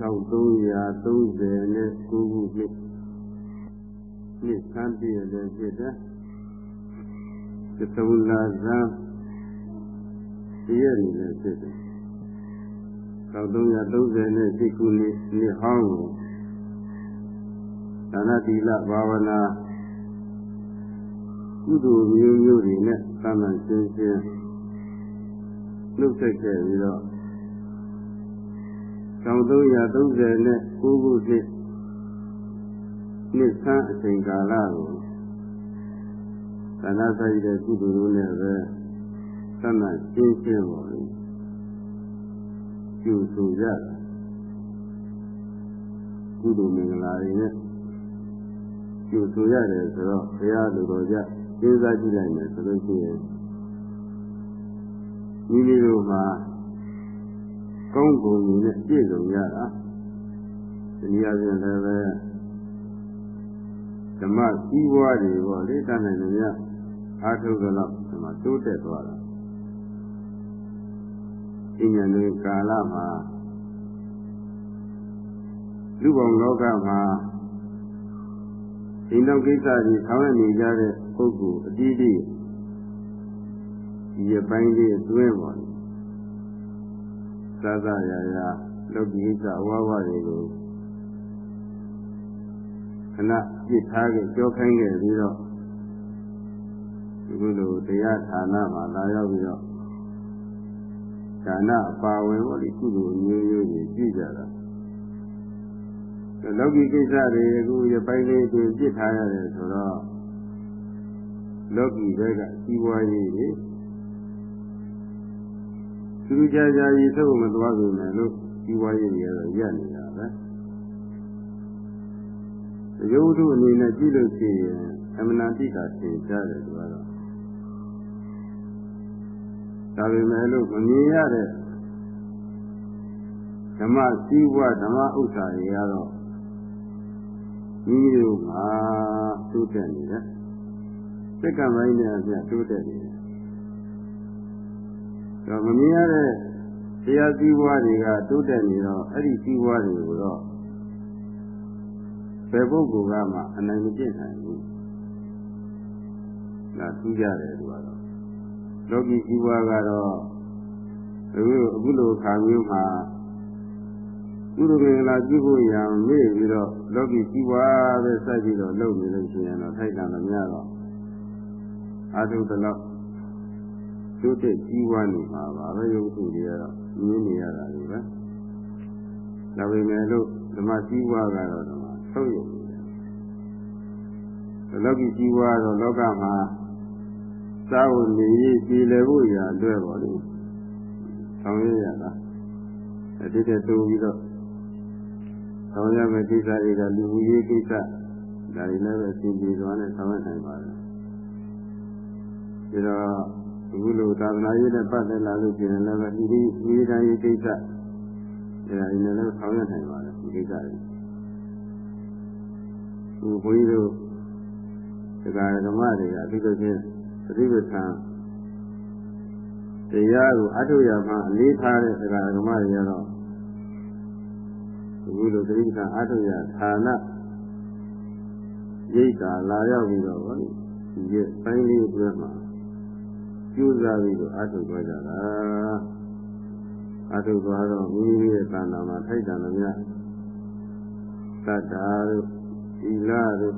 1339ခုနှစ်နှစ်ဆန်းပြည့်တဲ့ဖြစ်တဲ့သသုံးလာဇန်တည့်ရည်လည်းဖြစ်တယ်1338ခုနှစ်နှစ်ဟောင်းကိုဒါနတိလဘာဝနာကုသိုလ်မျိုးမျိုးတွေနဲ့သာမန်ရှင်းရှင်းနှုတ်ဆက်ခဲ့ပြီးတော့ 1330နဲ့9ခုနှစ်နှစ်ဆန်းအချိန်ကာလကိုသာနာဆိုင်တဲ့ကုသိုလ်တို့နဲ့ပဲသာမန်ရှင်းရှင်းပါလေကျူဆိုကြတာကုသိုလ်မင်္ဂလာတွေနဲ့ကျူဆိုရတယ်ဆိုတော့ဘုရားလူတော်ကြစဉ်းစားကြည့်လိုက်မယ်ဆိုလို့ရှိရင်မိမိတို့မှာ ကောင်းကုန်နဲ့ပြည့်စုံရတာဒီနည်းအားဖြင့်လည်းပဲဓမ္မစည်းဝါးတွေပေါ့လေတတ်နိုင်လို့ရအားထုတ်ကြတော့ဒီမှာတိုးတက်သွားတာဒီညာနေကာလမှာလူပေါင်းလောကမှာဒီနောက်ကိစ္စကြီးဆောင်းရနေကြတဲ့ပုဂ္ဂိုလ်အတိအကျဒီရပိုင်းလေးအတွင်းပါ သာသာရာရာလောကီကိစ္စဝါဝတွေကိုခဏပြစ်ထားခဲ့ကြောခိုင်းခဲ့ပြီးတော့ဒီလိုတရားဌာနမှာလာရောက်ပြီးတော့ဌာနအပါဝင်ဟောဒီကုသိုလ်မျိုးမျိုးတွေကြည့်ကြတာလောကီကိစ္စတွေအခုရပိုင်းလေးတွင်ပြစ်ထားရတယ်ဆိုတော့လောကီဘက်ကစီးပွားရေးတွေ သူကြကြကြီးသုတ်မသွားပြီမယ်လို့စီးပွားရေးတွေကတော့ရပ်နေတာပဲရုပ်ထုအနေနဲ့ကြည့်လို့ရှိရင်အမနာတိတာသင်ကြားတယ်သူကတော့ဒါပေမဲ့လို့မမြင်ရတဲ့ဓမ္မစည်းဝါဓမ္မဥစ္စာတွေကတော့မိမိတို့မှာတိုးတက်နေတယ်စက္ကန့်ပိုင်းနဲ့အပြတိုးတက်နေတယ် တော့မမြင်ရတဲ့တရားစည်းဝါတွေကတိုးတက်နေတော့အဲ့ဒီစည်းဝါတွေကိုတော့ဘယ်ပုဂ္ဂိုလ်ကမှအနိုင်မကျင့်နိုင်ဘူး။ဒါသူကြတယ်သူကတော့လောကီကြီးပွားကတော့အခုအခုလိုခါမျိုးမှာကုသိုလ်ကလာပြုဖို့ရံမေ့ပြီးတော့လောကီကြီးပွားပဲစိုက်ပြီးတော့လုပ်နေလို့ရှိရင်တော့ထိုက်တန်မများတော့အာထုတလောက် ကျိုးတဲ့ကြီးပွားနေမှာပါပဲရုပ်ထုတွေကတော့မြင်နေရတာတွေပဲဒါပေမဲ့လို့ဓမ္မကြီးပွားကတော့ထုတ်ရုံပဲလောကီကြီးပွားတော့လောကမှာစာဝနေရေးပြည်လည်ဖို့ရာအတွက်ပါလို့ဆောင်ရွက်ရတာအတိတ်တိုးပြီးတော့ဆောင်ရွက်မယ့်ကိစ္စတွေကလူမှုရေးကိစ္စဒါတွေလည်းပဲအစဉ်ပြေသွားနဲ့ဆောင်ရွက်နိုင်ပါတယ်ဒါတော့ အခုလိုသာသနာရေးနဲ့ပတ်သက်လာလို့ပြင်လည်းပဲဒီဒီဝိဒာရေးကိစ္စဒါတွေလည်းဆောင်ရွက်နိုင်ပါတယ်ဒီကိစ္စတွေသူဘုန်းကြီးတို့တရားဓမ္မတွေကအထူးသဖြင့်သတိပဋ္ဌာန်တရားကိုအထုရမှာအလေးထားတဲ့တရားဓမ္မတွေကတော့အခုလိုသတိပဋ္ဌာန်အထုရဌာနရိတ်တာလာရောက်ပြီးတော့ဗောလေဒီရဲ့ပိုင်းလေးအတွင်းမှာ ကျူးစားပြီးတော့အထုသွားကြတာအထုသွားတော့မိမိရဲ့တဏ္ဍာမှာထိုက်တန်လို့များတတ္တာတို့သီလတို့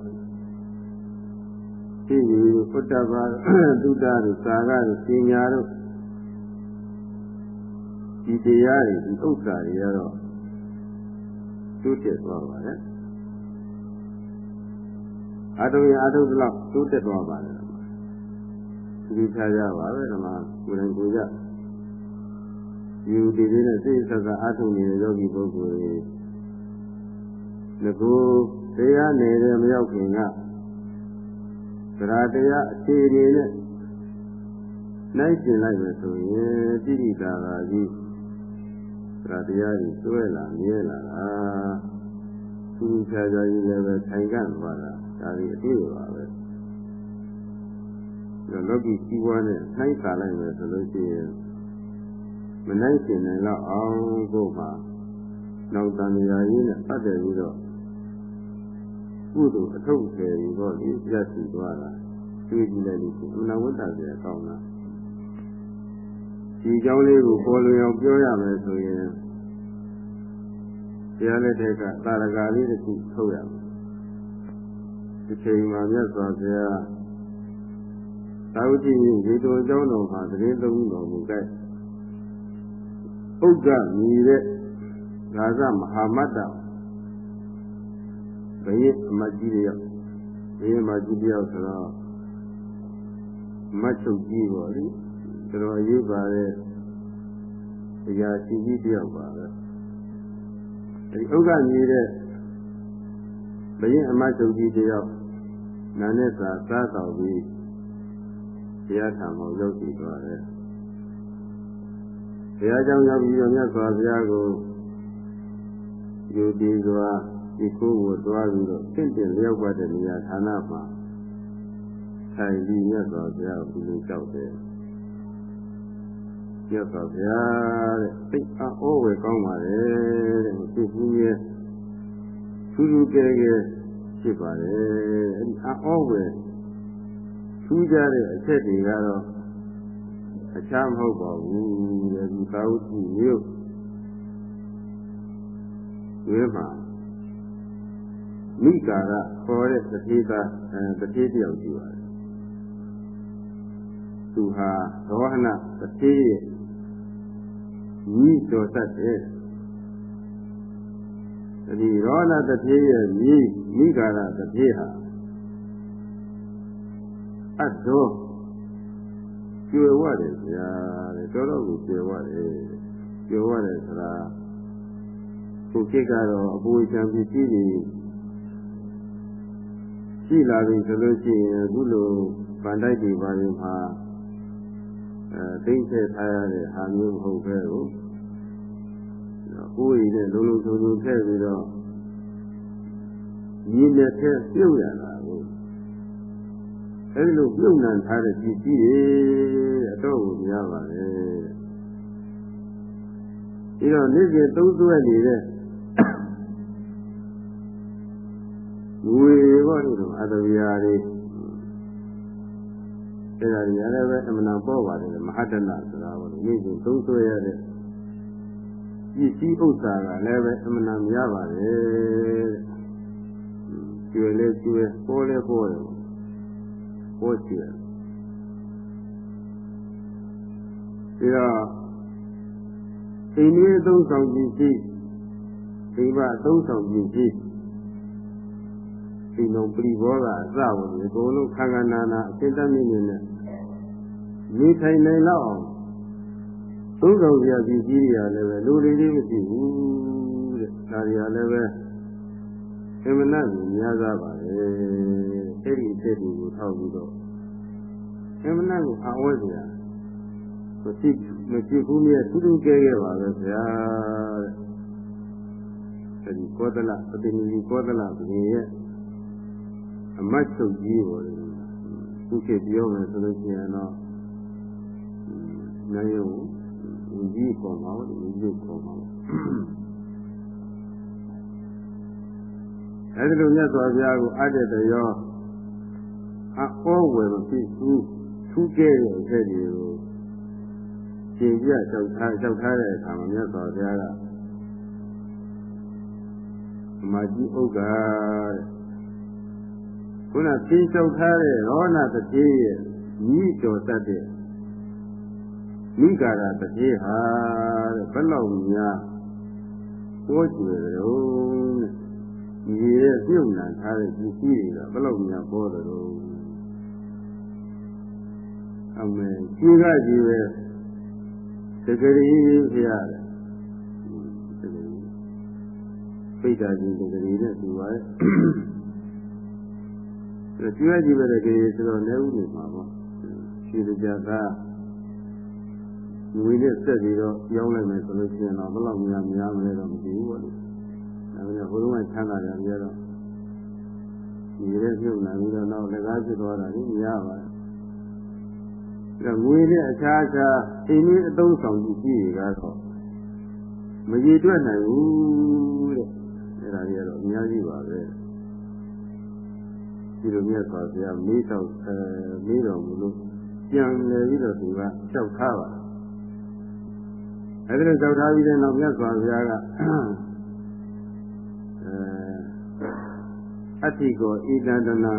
သိပြီဘုဒ္ဓဘာသုဒ္ဓတို့သာဂတို့ပညာတို့ဒီတရားတွေဒီဥစ္စာတွေကတော့တိုးတက်သွားပါတယ်အတုရအတုသလောက်တိုးတက်သွားပါတယ် ဒီဖြာကြပါပဲဓမ္မကိုယ်တိုင်ကိုယ်ကြယူတည်နေတဲ့စိတ်ဆက်ကအထုနေတဲ့ယောဂီပုဂ္ဂိုလ်တွေငကိုတရားနေတဲ့မရောက်ခင်ကသရတရားအခြေအနေနဲ့နိုင်ကျင်လိုက်မယ်ဆိုရင်တိတိတာသာကြီးသရတရားကြီးစွဲလာမြဲလာတာသူဖြာဖြာကြီးလည်းပဲထိုင်ကန့်သွားတာဒါဒီအတွေ့ပါပဲဒါ လောကီကြီးပွားနဲ့နှိုင်းစာလိုက်မယ်ဆိုလို့ရှိရင်မနိုင်ကျင်နိုင်တော့အောင်ကိုမှနောက်တန်မြာကြီးနဲ့ပတ်တယ်ပြီးတော့ကုသိုလ်အထုတ်ဆယ်ပြီးတော့လေပြတ်စီသွားတာတွေ့ကြည့်လိုက်လို့အမှန်ဝတ္တဆယ်ကောင်းတာဒီကြောင်းလေးကိုပေါ်လွင်အောင်ပြောရမယ်ဆိုရင်တရားလက်ထက်ကသာရကာလေးတစ်ခုထုတ်ရမယ်ဒီချိန်မှာမြတ်စွာဘုရား သာဝတိရေတော်เจ้าတော်မှာတရင်သုံးတော်မူကြဥဒ္ဒမြည်တဲ့ဂါသမဟာမတ္တဘယင်းအမကြီးတယောက်ဘယင်းအမကြီးတယောက်ဆိုတော့မတ်ချုပ်ကြီးပေါ့လေတော်တော်ရေးပါတဲ့တရားရှိကြီးတယောက်ပါပဲအဲဒီဥက္ကမြည်တဲ့ဘယင်းအမချုပ်ကြီးတယောက်နာနဲ့စာစားတော်ပြီး တရားထံမှာရောက်တည်သွားတယ်ဘုရားကြောင့်ရောက်ပြီးတော့မြတ်စွာဘုရားကိုယူတည်စွာဒီကိုယ်ကိုတွားပြီးတော့တင့်တယ်လျောက်ပတ်တဲ့နေရာဌာနမှာထိုင်ပြီးမြတ်စွာဘုရားကိုလူကြောက်တယ်မြတ်စွာဘုရားတဲ့သိအောဝယ်ကောင်းပါလေတဲ့သူကြီးရဲ့ထူးထူးကဲကဲဖြစ်ပါတယ်အဲဒီအောဝယ် ထူးကြတဲ့အချက်တွေကတော့အခြားမဟုတ်ပါဘူးတဲ့ဒီသာဝတိမြို့ဝေးမှာမိကာကခေါ်တဲ့တတိကအဲတတိတယောက်ရှိပါတယ်သူဟာရောဟနတတိရဲ့ညီတော်တတ်တယ်ဒီရောဟနတတိရဲ့ညီမိကာကတတိဟာ အတ်တော်ကျွယ်ဝတယ်ဗျာတဲ့တော်တော်ကိုကျွယ်ဝတယ်ကျွယ်ဝတယ်ဆိုတာကိုကိကတော့အပူချံပစ္စည်းတွေရှိလာပြီဆိုလို့ရှိရင်အခုလိုဗန်တိုက်တွေပါရင်မှာအဲသိမ့်ဆက်ထားရတဲ့ဟာမျိုးမဟုတ်ပဲကိုကိုယ်ရည်နဲ့လုံးလုံးချုံချုံထည့်ပြီးတော့ရည်နဲ့ထည့်ပြုတ်ရတာကို အဲဒီလိုပြုတ်နံထားတဲ့ပစ္စည်းတွေအတော့ကိုများပါလေဒီတော့နေ့စဉ်သုံးသွဲနေတဲ့ဝေဘောလို့တော့အတဝိယာတွေအဲဒါကြီးလည်းပဲအမှန်ပေါ်ပါတယ်မဟာတဏဆိုတာဘောလို့နေ့စဉ်သုံးသွဲရတဲ့ပစ္စည်းဥစ္စာကလည်းပဲအမှန်များပါတယ်ကျွေလဲကျွေပေါ်လဲပေါ်တယ် ပေါ်ကျွေဒီတော့အိမ်ကြီးအသုံးဆောင်ပစ္စည်းဒီဘအသုံးဆောင်ပစ္စည်းဒီလိုပရိဘောကအစဝင်ဒီကိုယ်လုံးခန္ဓာနာနာအစိမ့်တမြင့်မြင့်နဲ့နေထိုင်နိုင်တော့အောင်သုံးဆောင်စရာပစ္စည်းတွေကလည်းပဲလူတွေကြီးမရှိဘူးတဲ့ဒါတွေကလည်းပဲအမှန်နဲ့များသားပါလေ အဲ့ဒီအချက်တွေကိုထောက်ပြီးတော့အမှန်နဲ့ကိုအဝဲစရာမရှိမရှိဘူးမြဲထူးထူးကဲကဲပါပဲဗျာတဲ့အဲဒီကောသလပတိနိကောသလဘုရင်ရဲ့အမတ်ချုပ်ကြီးပေါ်တယ်ခုခေတ်ပြောမယ်ဆိုလို့ရှိရင်တော့နိုင်ရုံဝင်ကြီးပေါ်မှာဝင်ကြီးပေါ်မှာအဲဒီလိုမြတ်စွာဘုရားကိုအတ္တတရော အဟောဝယ်မဖြစ်ဘူးထူးကဲတဲ့အချက်တွေကိုရှင်းပြလျှောက်ထားလျှောက်ထားတဲ့အခါမှာမြတ်စွာဘုရားကမာကြီးဥက္ကာတဲ့ခုနဖြေလျှောက်ထားတဲ့ရောဏတတိရဲ့ညီတော်တတ်တဲ့မိဂါရတတိဟာတဲ့ဘယ်လောက်များကိုးကျွယ်တယ်တဲ့ဒီရဲ့ပြုတ်နံထားတဲ့ပစ္စည်းတွေကဘယ်လောက်များပေါ်တယ်လို့ အမေကြီးကကြီးပဲတကယ်ကြီးဖရတဲ့ပိဋကကြီးတကယ်နဲ့သူပါရဲ့အဲကျွဲကြီးပဲတကယ်ဆိုတော့လည်းဥနေမှာပေါ့ရှိကြတာငွေနဲ့ဆက်ပြီးတော့ရောင်းလိုက်မယ်ဆိုလို့ရှိရင်တော့ဘယ်လောက်များများမလဲတော့မသိဘူးပေါ့လေဒါပေမဲ့ဟိုတုန်းကချမ်းသာတယ်ပြတော့ဒီရဲပြုတ်လာပြီးတော့နောက်လက်ကားဖြစ်သွားတာကြီးများပါတယ်ဒါ ငွေနဲ့အခြားအခြားအိမ်ကြီးအသုံးဆောင်ကြည့်ကြည့်ရတော့မရည်တွက်နိုင်ဘူးတဲ့အဲ့ဒါကြီးကတော့အများကြီးပါပဲဒီလိုမြတ်စွာဘုရားမေးတော့အဲမေးတော်မူလို့ပြန်လေပြီးတော့သူကလျှောက်ထားပါအဲ့ဒါလျှောက်ထားပြီးတဲ့နောက်မြတ်စွာဘုရားကအဲအတ္တိကိုဣဒံတနာ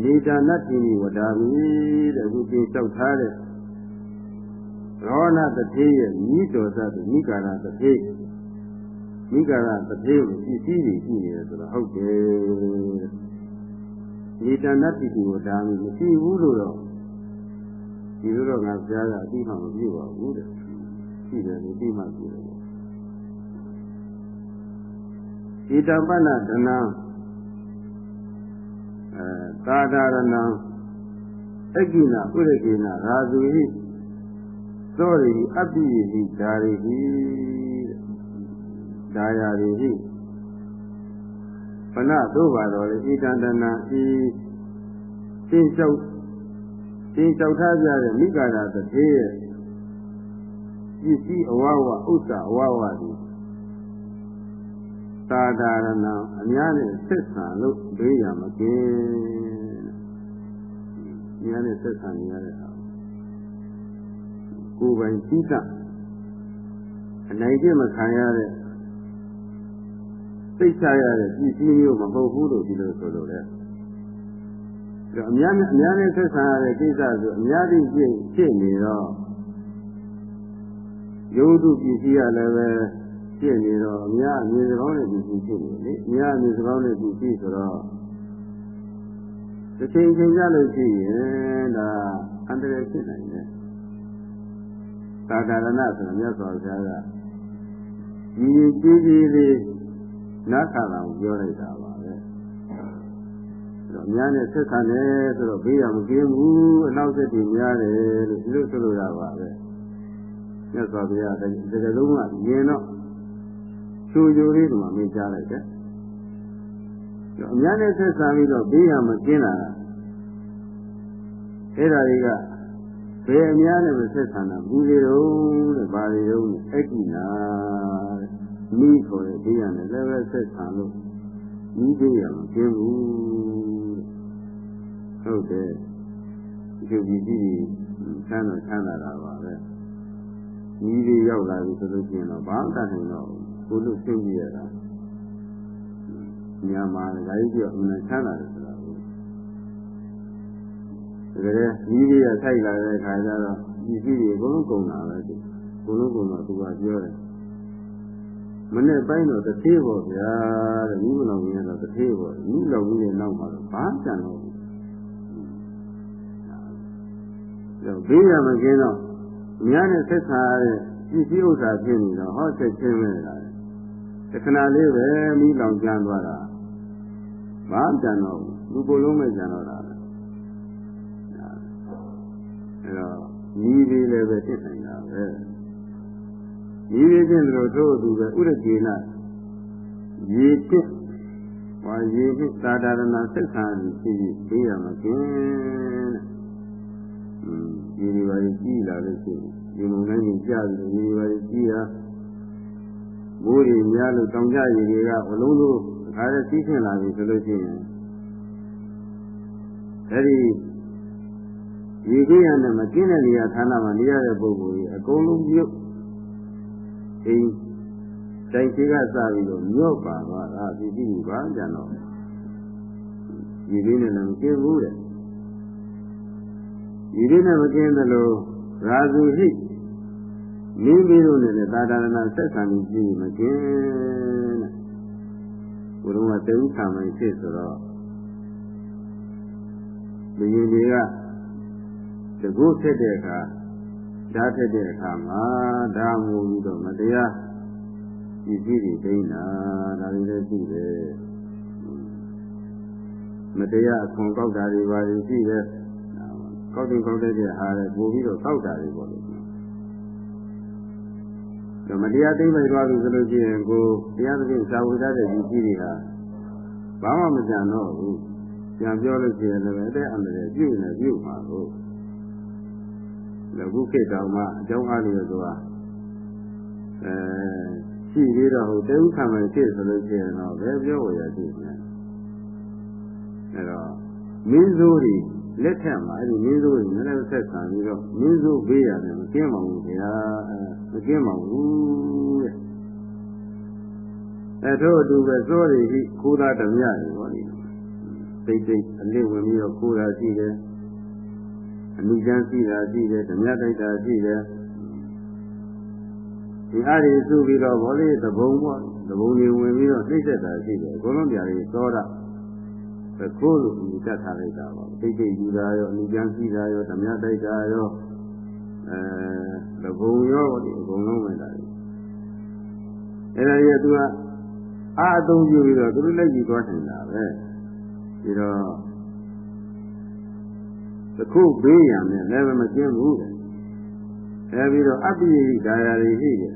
နေတနတ္တိဝဒါမိတဲ့အခုပြင်လျှောက်ထားတဲ့ရောဏတတိရဲ့မိတော်သတ်မိကာရတတိမိကာရတတိကိုပစ္စည်းတွေရှိနေတယ်ဆိုတော့ဟုတ်တယ်နေတနတ္တိကိုဒါမိမရှိဘူးလို့တော့ဒီလိုတော့ငါကြားရအတိမှမပြည့်ပါဘူးတဲ့ရှိတယ်လို့ပြီးမှပြည့်တယ်ဣတပနဒနာအဲ သာဒရဏံအကိနာဥရကိနာရာဇူဟိသောရိအပ္ပိယိဓာရိဟိဒါယာရိဟိဘနသို့ပါတော်လေဣတန္တနာဤရှင်းလျှောက်ရှင်းလျှောက်ထားကြတဲ့မိဂါရတထေရဲ့ပစ္စည်းအဝဝဥစ္စာအဝဝသည် သာဒရဏံအများနဲ့ဆက်ဆံလို့ဘေးရမကင်းအများနဲ့ဆက်ဆံနေရတဲ့ဟာကိုယ်ပိုင်သိတအနိုင်ကျင့်မခံရတဲ့သိချရတဲ့ပစ္စည်းမျိုးမဟုတ်ဘူးလို့ဒီလိုဆိုလို့လေဒါအများနဲ့အများနဲ့ဆက်ဆံရတဲ့ကိစ္စဆိုအများကြီးဖြစ်ဖြစ်နေတော့ယုတ်တုပစ္စည်းရလည်းပဲ ဖြစ်နေတော့အများအမြင်စကောင်းတဲ့ပစ္စည်းဖြစ်နေလေအများအမြင်စကောင်းတဲ့ပစ္စည်းဆိုတော့တစ်ချိန်ချိန်ကြလို့ရှိရင်ဒါအန္တရာယ်ဖြစ်နိုင်တယ်သာကာရဏဆိုမြတ်စွာဘုရားကဒီကြီးကြီးလေးနားခါတာကိုပြောလိုက်တာပါပဲအဲ့တော့အများနဲ့ဆက်ဆံတယ်ဆိုတော့ဘေးရမကင်းဘူးအနောက်ဆက်တွေများတယ်လို့ဒီလိုဆိုလိုတာပါပဲမြတ်စွာဘုရားတကယ်လုံးကမြင်တော့ ချူချူလေးကမှမင်းကြားလိုက်တယ်အများနဲ့ဆက်ဆံပြီးတော့ဘေးရမကင်းတာအဲ့ဒါတွေကဘယ်အများနဲ့မဆက်ဆံတာဘူးလေတော့တဲ့ဘာတွေတော့အဲ့ဒီနာတဲ့မိခေါ်တဲ့ဘေးရနဲ့လည်းပဲဆက်ဆံလို့မိဘေးရမကင်းဘူးဟုတ်တယ်ဒီလိုပြည်ကြီးဆန်းတော့ဆန်းလာတာပါပဲမိဘေးရောက်လာပြီဆိုလို့ရှိရင်တော့ဘာမှတတ်နိုင်တော့ ကိုလို့သိကြရတာမြန်မာဓာတ်ကြီးကအမှန်ဆန်းလာတယ်ဆိုတာကိုဒါကြတဲ့မိဘေးရထိုက်လာတဲ့ခါကျတော့ဒီစီတွေအကုန်လုံးကုန်လာပဲဒီအကုန်လုံးကုန်တော့သူကပြောတယ်မနေ့ပိုင်းတော့တစ်သေးပေါ့ဗျာတဲ့မိမလောင်ကြီးကတော့တစ်သေးပေါ့မိလောင်ကြီးရဲ့နောက်မှာတော့ဘာကြံတော့ဘူးဒါဘေးရမကင်းတော့အများနဲ့ဆက်ဆံရတဲ့ပစ္စည်းဥစ္စာဖြစ်နေတော့ဟောချက်ချင်းပဲလား တခဏလေးပဲမိလောင်ကြမ်းသွားတာဘာကြံတော့ဘူးလူကိုယ်လုံးပဲကြံတော့တာအဲတော့ညီလေးလည်းပဲဖြစ်နိုင်တာပဲညီလေးချင်းတို့တို့သူပဲဥရကေနရေတစ်ဘာရေတစ်သာဒရဏဆက်ဆံပြီးဖြစ်ပြီးပေးရမှာကင်းတဲ့ဒီလိုပါကြီးလာလို့ရှိရင်ဒီမုံတိုင်းကြီးကြာပြီးဒီလိုပါကြီးတာ မိုးတွေများလို့တောင်ကြရည်တွေကဘလုံးလို့အခါရစီးဆင်းလာပြီဆိုလို့ရှိရင်အဲဒီရေကြီးရနဲ့မကျင်းတဲ့နေရာဌာနမှာနေရတဲ့ပုဂ္ဂိုလ်ကြီးအကုန်လုံးမြုပ်အိမ်တိုင်ကြီးကစပြီးတော့မြုပ်ပါသွားတာဒီကြည့်ကြည့်ပါကြတော့ရေကြီးနဲ့လည်းမကျင်းဘူးတဲ့ရေကြီးနဲ့မကျင်းသလိုရာဇူရှိ မိမိတို့နဲ့လည်းသာသနာဆက်ဆံပြီးကြည့်မကျင်းတဲ့ဘုရားကတေဥခံမိုင်းဖြစ်ဆိုတော့ဒီရင်တွေကတကုဖြစ်တဲ့အခါဓာတ်ဖြစ်တဲ့အခါမှာဒါမို့ပြီးတော့မတရားဒီကြည့်တွေဒိန်းတာဒါတွေလည်းရှိတယ်မတရားအခွန်ကောက်တာတွေပါရှိတယ်ကောက်တင်ကောက်တဲ့အားလည်းပို့ပြီးတော့ကောက်တာတွေပေါ့လို့ ဒါမတရားသိမ့်လိုက်သွားပြီဆိုလို့ရှိရင်ကိုတရားသဖြင့်ဇာဝိဒတဲ့ဒီကြီးတွေဟာဘာမှမကြံတော့ဘူးပြန်ပြောလို့ရှိရင်လည်းအဲ့တဲ့အန္တရာယ်ပြုနေပြုမှာကိုလကုခေတ်တောင်မှအကြောင်းအားလျော်စွာအဲရှိပြီးတော့ဟိုတေဥခံမယ်ဖြစ်ဆိုလို့ရှိရင်တော့ဘယ်ပြောဝရရှိမလဲအဲတော့မင်းစိုးတွေ လက်ထက်မှာအဲ့ဒီမင်းစိုးတွေနည်းနည်းဆက်ဆံပြီးတော့မင်းစိုးပေးရတယ်မကင်းပါဘူးခင်ဗျာအဲမကင်းပါဘူးတဲ့အဲတို့အတူပဲစိုးတွေရှိခိုးသားဓမြတွေပေါ့လေတိတ်တိတ်အလစ်ဝင်ပြီးတော့ခိုးတာရှိတယ်အမှုချမ်းရှိတာရှိတယ်ဓမြတိုက်တာရှိတယ်ဒီအားတွေစုပြီးတော့ဗောလေသဘုံပေါ့သဘုံတွေဝင်ပြီးတော့နှိမ့်ဆက်တာရှိတယ်အကုန်လုံးတရားတွေသောတာ သခိုးလို့ဒီတတ်ထားလိုက်တာပေါ့တိတ်တိတ်ယူတာရောအမှုချမ်းရှိတာရောဓမြတိုက်တာရောအဲသဘုံရောဒီအကုန်လုံးဝင်တာအဲ့ဒါကြီးကသူကအာအသုံးပြုပြီးတော့သူတို့လက်ကြည့်သွားနေတာပဲပြီးတော့သခုဘေးရံနဲ့လည်းမကျင်းဘူးတဲ့အဲပြီးတော့အပ္ပိယိဒါယာတွေရှိတယ်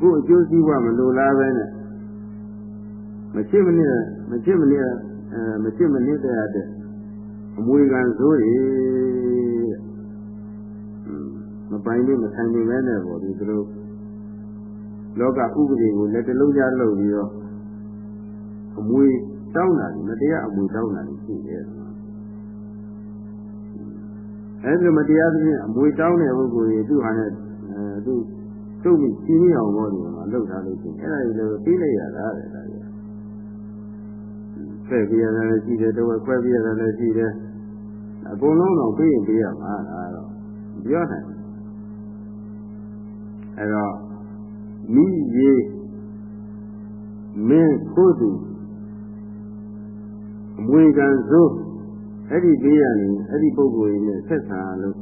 ကိုယ်အကျိုးစီးပွားမလိုလားပဲနဲ့မချစ်မနစ်မချစ်မနစ် အဲမချစ်မနစ်တဲ့အမွေခံစိုးတွေတဲ့မပိုင်လို့မဆိုင်နေပဲနဲ့ပေါ့ဒီသူတို့လောကဥပဒေကိုလက်တလုံးကြားလုပ်ပြီးတော့အမွေတောင်းတာမတရားအမွေတောင်းတာရှိတယ်အဲဒီမတရားသဖြင့်အမွေတောင်းတဲ့ပုဂ္ဂိုလ်ကြီးသူ့ဟာနဲ့အဲသူသူ့မိစီးမိအောင်ဘောဒီမှာလှုပ်ထားလို့ရှိရင်အဲ့ဒါကြီးလည်းပြီးလိုက်ရတာတဲ့ဒါကြီး ဖဲ့ပြရတယ်လည်းရှိတယ်တော့ခွဲပြရတယ်လည်းရှိတယ်အကုန်လုံးတော့ပြီးရင်ပြီးရမှာဒါတော့ပြောနိုင်အဲ့တော့မိရေမင်းကိုယ်သူအမွေခံစိုးအဲ့ဒီဘေးရနေအဲ့ဒီပုဂ္ဂိုလ်ကြီးနဲ့ဆက်ဆံလို့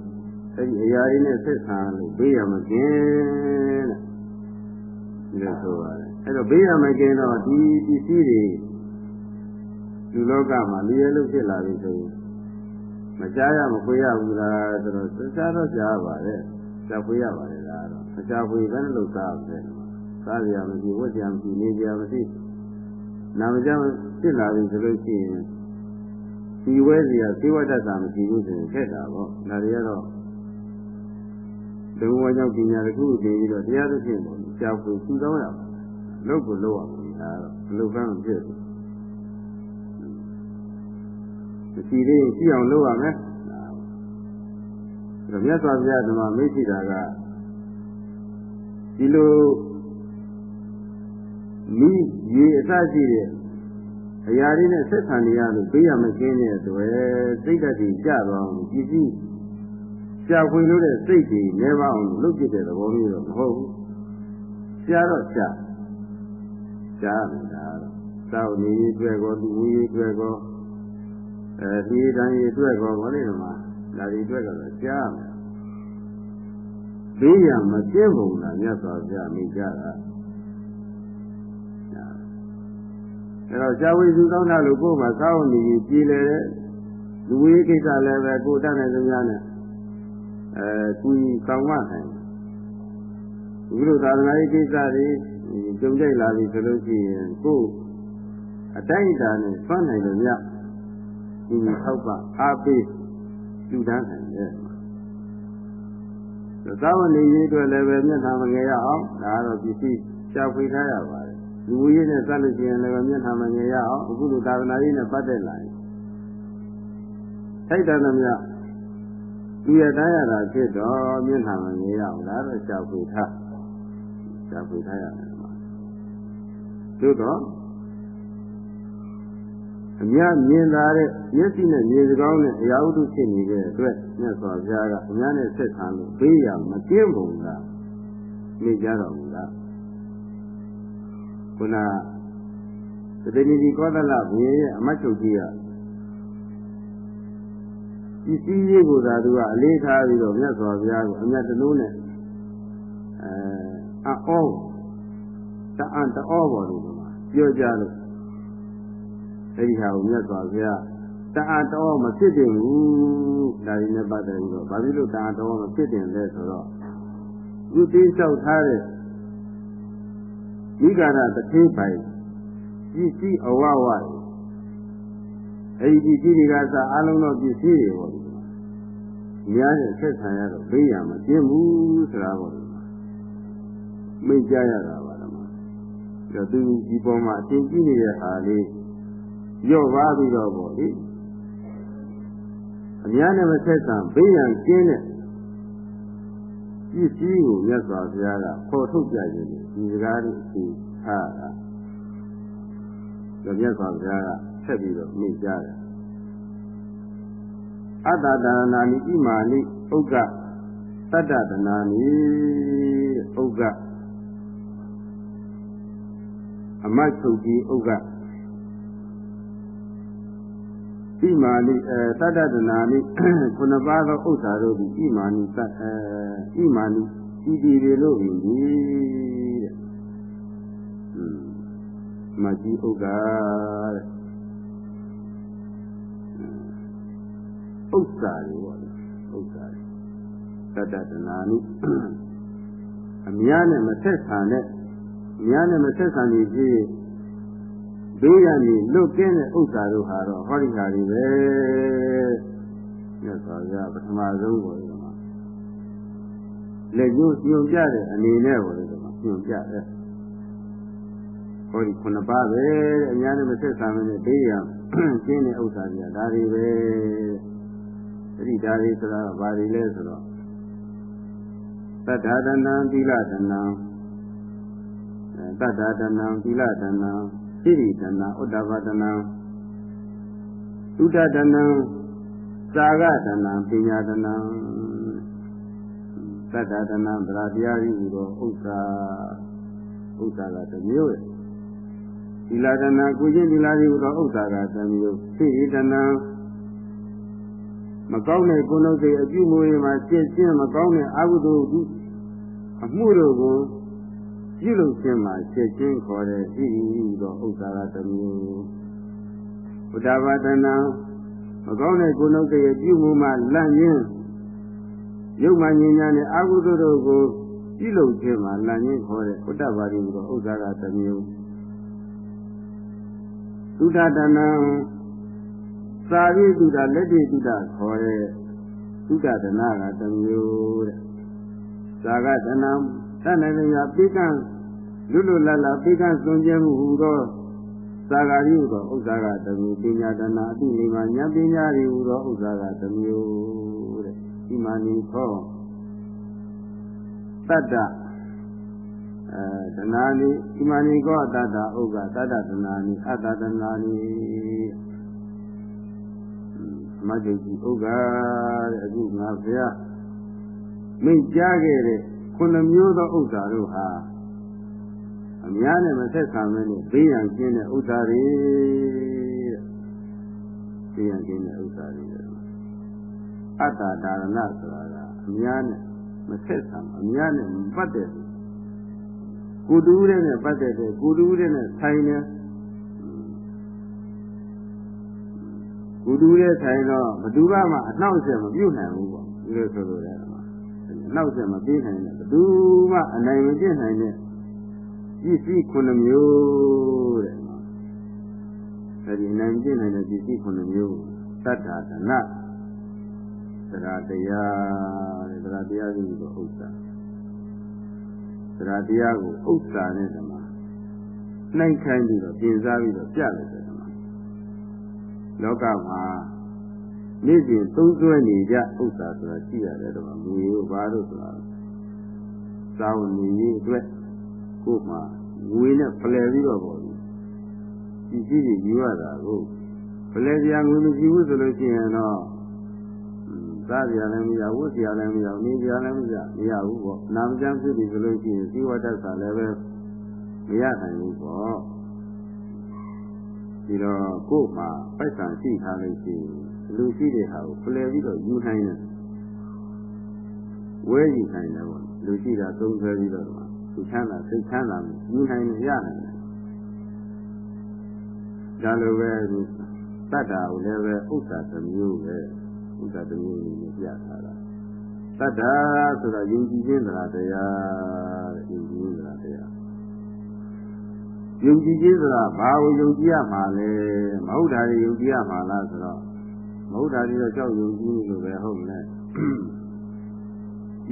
အဲ့ဒီအရာတွေနဲ့ဆက်ဆံလို့ဘေးရမကင်းတဲ့ဒီလိုဆိုပါတယ်အဲ့တော့ဘေးရမကင်းတော့ဒီပစ္စည်းတွေ လူလောကမှာလျက်လို့ဖြစ်လာပြီဆိုရင်မကြားရမခွေရဘူးလားဆိုတော့စစားတော့ကြားပါတယ်ကြားခွေရပါတယ်လားတော့မကြားခွေဘယ်နဲ့လို့စားတယ်စားရမရှိဝတ်ကြမရှိနေကြမရှိနာမကြဖြစ်လာပြီဆိုလို့ရှိရင်ဒီဝဲစီကသေဝတ္တသာမရှိဘူးဆိုရင်ခက်တာပေါ့ဒါတွေကတော့ဒုဝါကြောင့်ပညာတစ်ခုတည်ပြီးတော့တရားသဖြင့်ပေါ့ကြောက်ကိုသူတောင်းရမှာလုပ်ကိုလုပ်ရမှာဒါတော့အလုပ်ကမ်းမဖြစ်ဘူး မရှိသေးရှိအောင်လုပ်ရမယ်ဒါမြတ်စွာဘုရားဓမ္မမေ့ရှိတာကဒီလိုမိရေအစရှိတဲ့အရာတွေနဲ့ဆက်ဆံနေရလို့ပေးရမကင်းတဲ့အတွက်စိတ်ဓာတ်ကြီးကျသွားအောင်ကြည်ကြည်ရှားခွေလို့တဲ့စိတ်ကြီးနေပါအောင်လုပ်ပြတဲ့သဘောမျိုးတော့မဟုတ်ဘူးရှားတော့ရှားရှားနေတာတော့စောက်နေတွေ့ကောလူဝေးတွေ့ကော အဲဒီတိုင်းရတွေ့ကောဘာလဲမှာဒါတွေတွေ့ကြတော့ရှားမယ်ဘေးရမကျင့်ပုံလားမြတ်စွာဘုရားမိကြတာအဲတော့ဇာဝေစုတောင်းတာလို့ကိုယ်မှာစောင့်နေကြည်လေတဲ့လူဝေးကိစ္စလည်းပဲကိုယ်တတ်နိုင်သမျှနဲ့အဲကုီဆောင်မနိုင်ဘုရားသာသနာရေးကိစ္စတွေကြုံကြိုက်လာပြီဆိုလို့ရှိရင်ကိုယ်အတိုင်းအတာနဲ့ဆွမ်းနိုင်လို့ည ဒီထောက်ပအားပေးလူတန်းနိုင်တယ်သာဝနေရေးအတွက်လည်းပဲမျက်နှာမငယ်ရအောင်ဒါကတော့ပစ္စည်းရှားဖွေထားရပါတယ်လူဝေးနဲ့စလို့ရှိရင်လည်းမျက်နှာမငယ်ရအောင်အခုလိုသာသနာရေးနဲ့ပတ်သက်လာရင်ထိုက်တယ်မြတ်သူရတိုင်းရတာဖြစ်တော့မျက်နှာမငယ်ရအောင်ဒါတော့ရှားဖွေထားရှားဖွေထားရတယ်မှာသို့တော့ အများမြင်လာတဲ့မျက်စိနဲ့မြင်စကောင်းနဲ့အရာဝတ္ထုဖြစ်နေတဲ့အတွက်မြတ်စွာဘုရားကအများနဲ့ဆက်ဆံလို့ဘေးရမကင်းပုံလားနေကြတော်မူလားခုနသတိနိဒီကောသလဘုရင်ရဲ့အမတ်ချုပ်ကြီးကဒီစည်းရေးကိုသာသူကအလေးထားပြီးတော့မြတ်စွာဘုရားကိုအမြတ်တလို့နဲ့အဲအောတအံတအောပေါ်လို့ပြောကြလို့ အဲဒီဟာကိုမြတ်စွာဘုရားတအားတော်မဖြစ်တင်ဘူးဒါဒီနဲ့ပတ်သက်ပြီးတော့ဘာဖြစ်လို့တအားတော်မဖြစ်တင်လဲဆိုတော့သူသိလျှောက်ထားတဲ့ဤကာရတထေးပိုင်ပစ္စည်းအဝဝအဲဒီပစ္စည်းတွေကစအလုံးသောပစ္စည်းတွေပေါ့ဒီမှာများတဲ့ဆက်ဆံရတော့ဘေးရမကျင်းဘူးဆိုတာပေါ့ဒီမှာမိတ်ကြရတာပါဓမ္မဒါသူဒီပေါ်မှာအသင်ကြည့်နေတဲ့ဟာလေး ရော့ပါပြီးတော့ပေါ့လေအများနဲ့မဆက်ဆံဘေးရန်ကျင်းတဲ့ပစ္စည်းကိုမြတ်စွာဘုရားကပေါ်ထုတ်ပြခြင်းဒီစကားလေးအစီထားတာဒါမြတ်စွာဘုရားကဆက်ပြီးတော့မိတ်ကြတယ်အတ္တဒါနာနိဣမာနိဥက္ကတတ္တဒနာနိဥက္ကအမတ်ချုပ်ကြီးဥက္က ဣမာနိအဲတတ္တဒနာနိခုနှစ်ပါးသောဥစ္စာတို့သည်ဣမာနိသအဲဣမာနိဤဒီတွေလို့ဟင်ဒီတဲ့မကြီးဥက္ကတဲ့ဥစ္စာတွေပေါ့ဥစ္စာတွေတတ္တဒနာနိအများနဲ့မဆက်ဆံတဲ့အများနဲ့မဆက်ဆံနေဖြစ် ဘေးကနေလွတ်ကင်းတဲ့ဥစ္စာတို့ဟာတော့ဟောဒီဟာတွေပဲမြတ်စွာဘုရားပထမဆုံးပေါ်ဒီမှာလက်ကျိုးညွန်ပြတဲ့အနေနဲ့ပေါ်ဒီမှာညွန်ပြတဲ့ဟောဒီခုနှစ်ပါးပဲအများနဲ့မဆက်ဆံမနဲ့ဘေးရန်ကျင်းတဲ့ဥစ္စာတွေကဒါတွေပဲတတိဒါတွေဆိုတာဘာတွေလဲဆိုတော့သတ္ထာဒနာသီလဒနာသတ္ထာဒနာသီလဒနာ ဣရိဒနာဥဒ္ဒဘဒနာသုဒ္ဓဒနာသာဂဒနာပညာဒနာသတ္တဒနာဗရာတရားဤဟူသောဥစ္စာဥစ္စာကတစ်မျိုးရဲ့သီလဒနာကိုချင်းသီလဤဟူသောဥစ္စာကတစ်မျိုးဣရိဒနာမကောင်းတဲ့ကိုယ်နှုတ်တွေအပြုမူရမှာရှင်းရှင်းမကောင်းတဲ့အကုသိုလ်အမှုတို့ကို ပြုလုပ်ခြင်းမှာချက်ချင်းခေါ်တဲ့ဤဤသောဥစ္စာကတစ်မျိုးဘုဒ္ဓဘာသာနာမကောင်းတဲ့ကိုယ်နှုတ်တွေပြုမှုမှလန့်ရင်းရုပ်မှဉာဏ်ညာနဲ့အာဟုသောတို့ကိုပြုလုပ်ခြင်းမှာလန့်ရင်းခေါ်တဲ့ဘုဒ္ဓဘာသာသောဥစ္စာကတစ်မျိုးသုဒ္ဓတဏံသာရိတုဒလက်တိတုဒခေါ်တဲ့သုဒ္ဓတနာကတစ်မျိုးတဲ့သာဂတဏံ တဏ္ဍာရပိကံလွတ်လွတ်လပ်လပ်ပိကံစွန့်ကြဲမှုဟူသောသာဂာရိဟူသောဥစ္စာကတမျိုးပညာတနာအတိလိမ္မာဉာဏ်ပညာရိဟူသောဥစ္စာကတမျိုးတဲ့ဒီမာနိခောတတ္တအဲဒနာနိဒီမာနိခောတတ္တဥက္ကတတ္တဒနာနိအတ္တဒနာနိမဂ္ဂိဥက္ကတဲ့အခုငါဘုရားမိတ်ကြားခဲ့တဲ့ ခုနှစ်မျိုးသောဥစ္စာတို့ဟာအများနဲ့မဆက်ဆံမနဲ့ဘေးရန်ကျင်းတဲ့ဥစ္စာတွေတဲ့ဘေးရန်ကျင်းတဲ့ဥစ္စာတွေအတ္တဒါရဏဆိုတာကအများနဲ့မဆက်ဆံအများနဲ့မပတ်တဲ့ကိုတူးတဲ့နဲ့ပတ်တဲ့ကိုတူးတဲ့နဲ့ဆိုင်တယ်ကိုတူးတဲ့ဆိုင်တော့ဘသူမှအနှောက်အယှက်မပြုတ်နိုင်ဘူးပေါ့ဒီလိုဆိုလို့ရတယ် နောက်ဆက်မပေးနိုင်တဲ့ဘယ်သူမှအနိုင်မကျင့်နိုင်တဲ့ပစ္စည်းခုနှစ်မျိုးတဲ့အဲဒီအနိုင်ကျင့်နိုင်တဲ့ပစ္စည်းခုနှစ်မျိုးတတ္တာဒနာတရားတရားတဲ့တရားတရားကြီးကိုဥစ္စာတရားတရားကိုဥစ္စာနဲ့ဓမ္မနှိုင်းခိုင်းပြီးတော့ပြင်စားပြီးတော့ပြလိုက်တယ်ဓမ္မလောကမှာ နေ့စဉ်သုံးဆွဲနေကြဥစ္စာဆိုတာရှိရတယ်တော့ငွေရောဘာလို့ဆိုတာစောင်းနေရေးအတွက်ကို့မှာငွေနဲ့ဖလှယ်ပြီးတော့ပေါ့ဒီရှိရှိယူရတာကိုဖလှယ်ပြငွေမရှိဘူးဆိုလို့ရှိရင်တော့စားကြလည်းမရဝတ်ကြလည်းမရနေကြလည်းမရမရဘူးပေါ့နာမကျမ်းဖြစ်ပြီဆိုလို့ရှိရင်ဇီဝတ္တစာလည်းပဲမရနိုင်ဘူးပေါ့ဒီတော့ကို့မှာပိုက်ဆံရှိထားလို့ရှိရင် လူရှိတဲ့ဟာကိုဖလှယ်ပြီးတော့ယူနိုင်တယ်ဝဲယူနိုင်တယ်ပေါ့လူရှိတာသုံးဆွဲပြီးတော့သူချမ်းသာစိတ်ချမ်းသာမှုယူနိုင်ရရနိုင်တယ်ဒါလိုပဲတတ္တာကိုလည်းပဲဥစ္စာတစ်မျိုးပဲဥစ္စာတစ်မျိုးအနေနဲ့ပြထားတာတတ္တာဆိုတာယုံကြည်ခြင်းတရားတရားတဲ့ယုံကြည်ခြင်းတရားတရားယုံကြည်ခြင်းဆိုတာဘာကိုယုံကြည်ရမှာလဲမဟုတ်တာတွေယုံကြည်ရမှာလားဆိုတော့ မဟုတ်တာတွေတော့ကြောက်ယုံကြည်လို့ပဲဟုတ်လဲ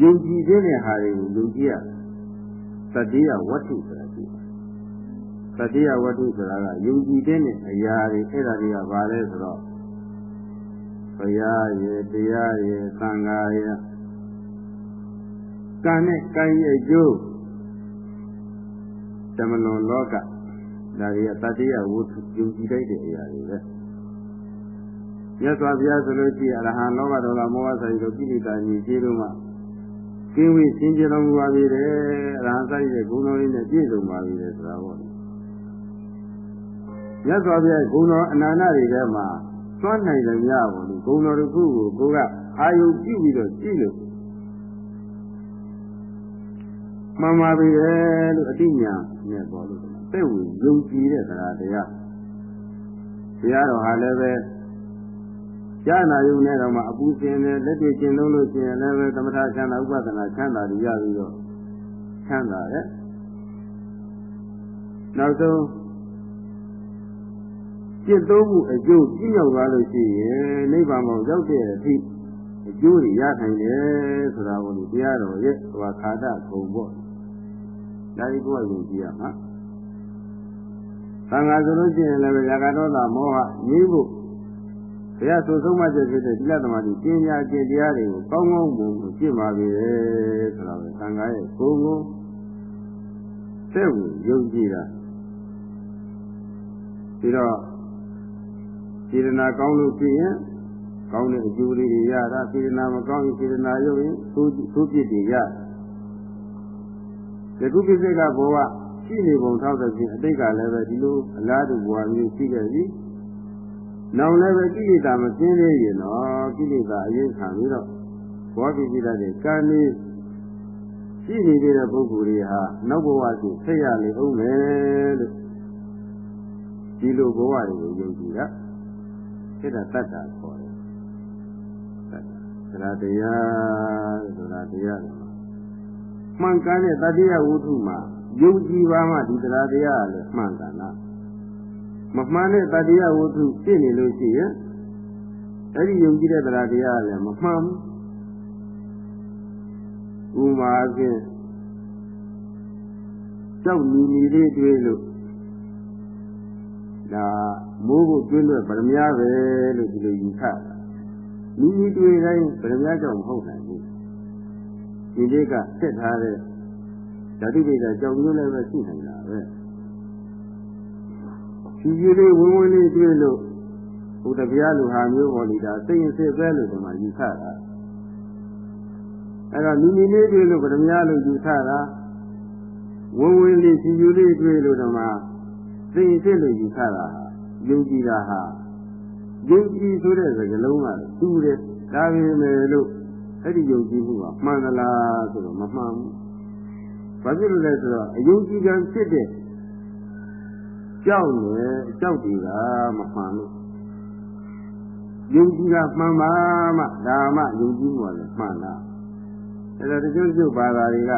ယုံကြည်ခြင်းတဲ့ဟာတွေကိုယုံကြည်ရတယ်သတိယဝတ္ထုဆိုတာရှိတယ်သတိယဝတ္ထုဆိုတာကယုံကြည်တဲ့အရာတွေအဲ့ဒါတွေကဘာလဲဆိုတော့ဘုရားရဲ့တရားရဲ့သံဃာရဲ့ကံနဲ့ကံရဲ့အကျိုးတမလွန်လောကဒါတွေကတတိယဝတ္ထုယုံကြည်တတ်တဲ့အရာတွေပဲ မြတ်စွာဘုရားဆိုလို့ရှိရင်အရဟံလောဘဒေါသမောဟဆိုင်တို့ကိလေသာကြီးကျေးတို့မှာကင်းဝေးရှင်းကြတော်မူပါပြီတဲ့အရဟံဆိုင်ရဲ့ဂုဏ်တော်လေးနဲ့ပြည့်စုံပါပြီတဲ့ဆိုတာပေါ့မြတ်စွာဘုရားဂုဏ်တော်အနန္တတွေထဲမှာသွမ်းနိုင်တယ်များပါလို့ဂုဏ်တော်တစ်ခုကိုကိုကအာယုပြုပြီးတော့ကြည့်လို့မှန်ပါပြီလေလို့အတိညာနဲ့ပေါ်လို့တဲ့ဝင်ယုံကြည်တဲ့တရားတရားတရားတော်ဟာလည်းပဲ ကြားနာယုံနဲ့တော့မှအပူစင်နဲ့လက်တွေ့ကျင့်လို့လို့ရှိရင်လည်းပဲသမထချမ်းသာဥပဒနာချမ်းသာတွေရပြီးတော့ချမ်းသာတယ်နောက်ဆုံးจิตသုံးမှုအကျိုးပြည့်ရောက်သွားလို့ရှိရင်နိဗ္ဗာန်မှာရောက်တဲ့အထိအကျိုးတွေရနိုင်တယ်ဆိုတာကိုတရားတော်ရဲ့ဟောခါဒဂုံပေါ့ဒါဒီကိုယ်ကယုံကြည်ရမှာသံဃာဆိုလို့ရှိရင်လည်းရာဂဒေါသမောဟငြိမ်းဖို့ ဘုရားဆိုဆုံးမချက်ဖြစ်တဲ့သီလသမာဓိပညာကျင့်တရားတွေကိုကောင်းကောင်းမွန်မွန်ကျင့်ပါပြီဆိုတာပဲသံဃာရဲ့ကိုယ်ကိုစိတ်ဝင်ယုံကြည်တာပြီးတော့စေတနာကောင်းလို့ရှိရင်ကောင်းတဲ့အကျိုးလေးတွေရတာစေတနာမကောင်းရင်စေတနာရုပ်ရင်သိုးသိုးပြစ်တွေရယခုပြစ္ဆေကဘဝရှိနေပုံထောက်တဲ့ဖြင့်အတိတ်ကလည်းပဲဒီလိုအလားတူဘဝမျိုးရှိခဲ့ပြီ နောင်လည်းပဲကိလေသာမကျင်းသေးရင်တော့ကိလေသာအရင်ခံပြီးတော့ဘောပိပိတတဲ့ကံလေးရှိနေတဲ့ပုဂ္ဂိုလ်တွေဟာနောက်ဘဝရှိဆက်ရလေအောင်မယ်လို့ဒီလိုဘဝတွေကိုယုံကြည်တာစိတ်ဓာတ်တတ်တာခေါ်တယ်တတ်တာတရားဆိုတာတရားမှန်ကန်တဲ့တတိယဝုထုမှာယုံကြည်ပါမှဒီတရားတရားလည်းမှန်ကန်လား မမှန်တဲ့တတိယဝုထုဖြစ်နေလို့ရှိရင်အဲ့ဒီယုံကြည်တဲ့တရားတရားလည်းမမှန်ဘူးဥမာဖြင့်ကြောက်နီနီလေးတွေးလို့ဒါမိုးဖို့ကျွန်းွက်ဗရမ ्या ပဲလို့ဒီလိုယူဆတာနီနီတွေးတိုင်းဗရမ ्या ကြောင့်မဟုတ်နိုင်ဘူးဒီလေးကဆက်ထားတဲ့ဓာတုပိကကြောင့်မျိုးလည်းပဲရှိနိုင်တာပဲ ဖြူဖြူလေးဝင်းဝင်းလေးတွေ့လို့ဘုရားဗျာလူဟာမျိုးပေါ်နေတာစိတ်ရင်စိတ်ပဲလို့ဒီမှာယူဆတာအဲ့တော့နီနီလေးတွေ့လို့ဗရမ ्या လို့ယူဆတာဝင်းဝင်းလေးဖြူဖြူလေးတွေ့လို့ဒီမှာစိတ်ရင်စိတ်လို့ယူဆတာယုံကြည်တာဟာယုံကြည်ဆိုတဲ့စကားလုံးကတူတယ်ဒါပေမဲ့လို့အဲ့ဒီယုံကြည်မှုကမှန်သလားဆိုတော့မမှန်ဘူး။ဘာဖြစ်လို့လဲဆိုတော့အယုံကြည်ကံဖြစ်တဲ့ ကြောက်နဲ့ကြောက်တွေကမမှန်လို့ယုံကြည်ကမှန်ပါမှဒါမှယုံကြည်မှုကလည်းမှန်တာ။အဲ့ဒါတချို့ကျုပ်ဘာသာတွေက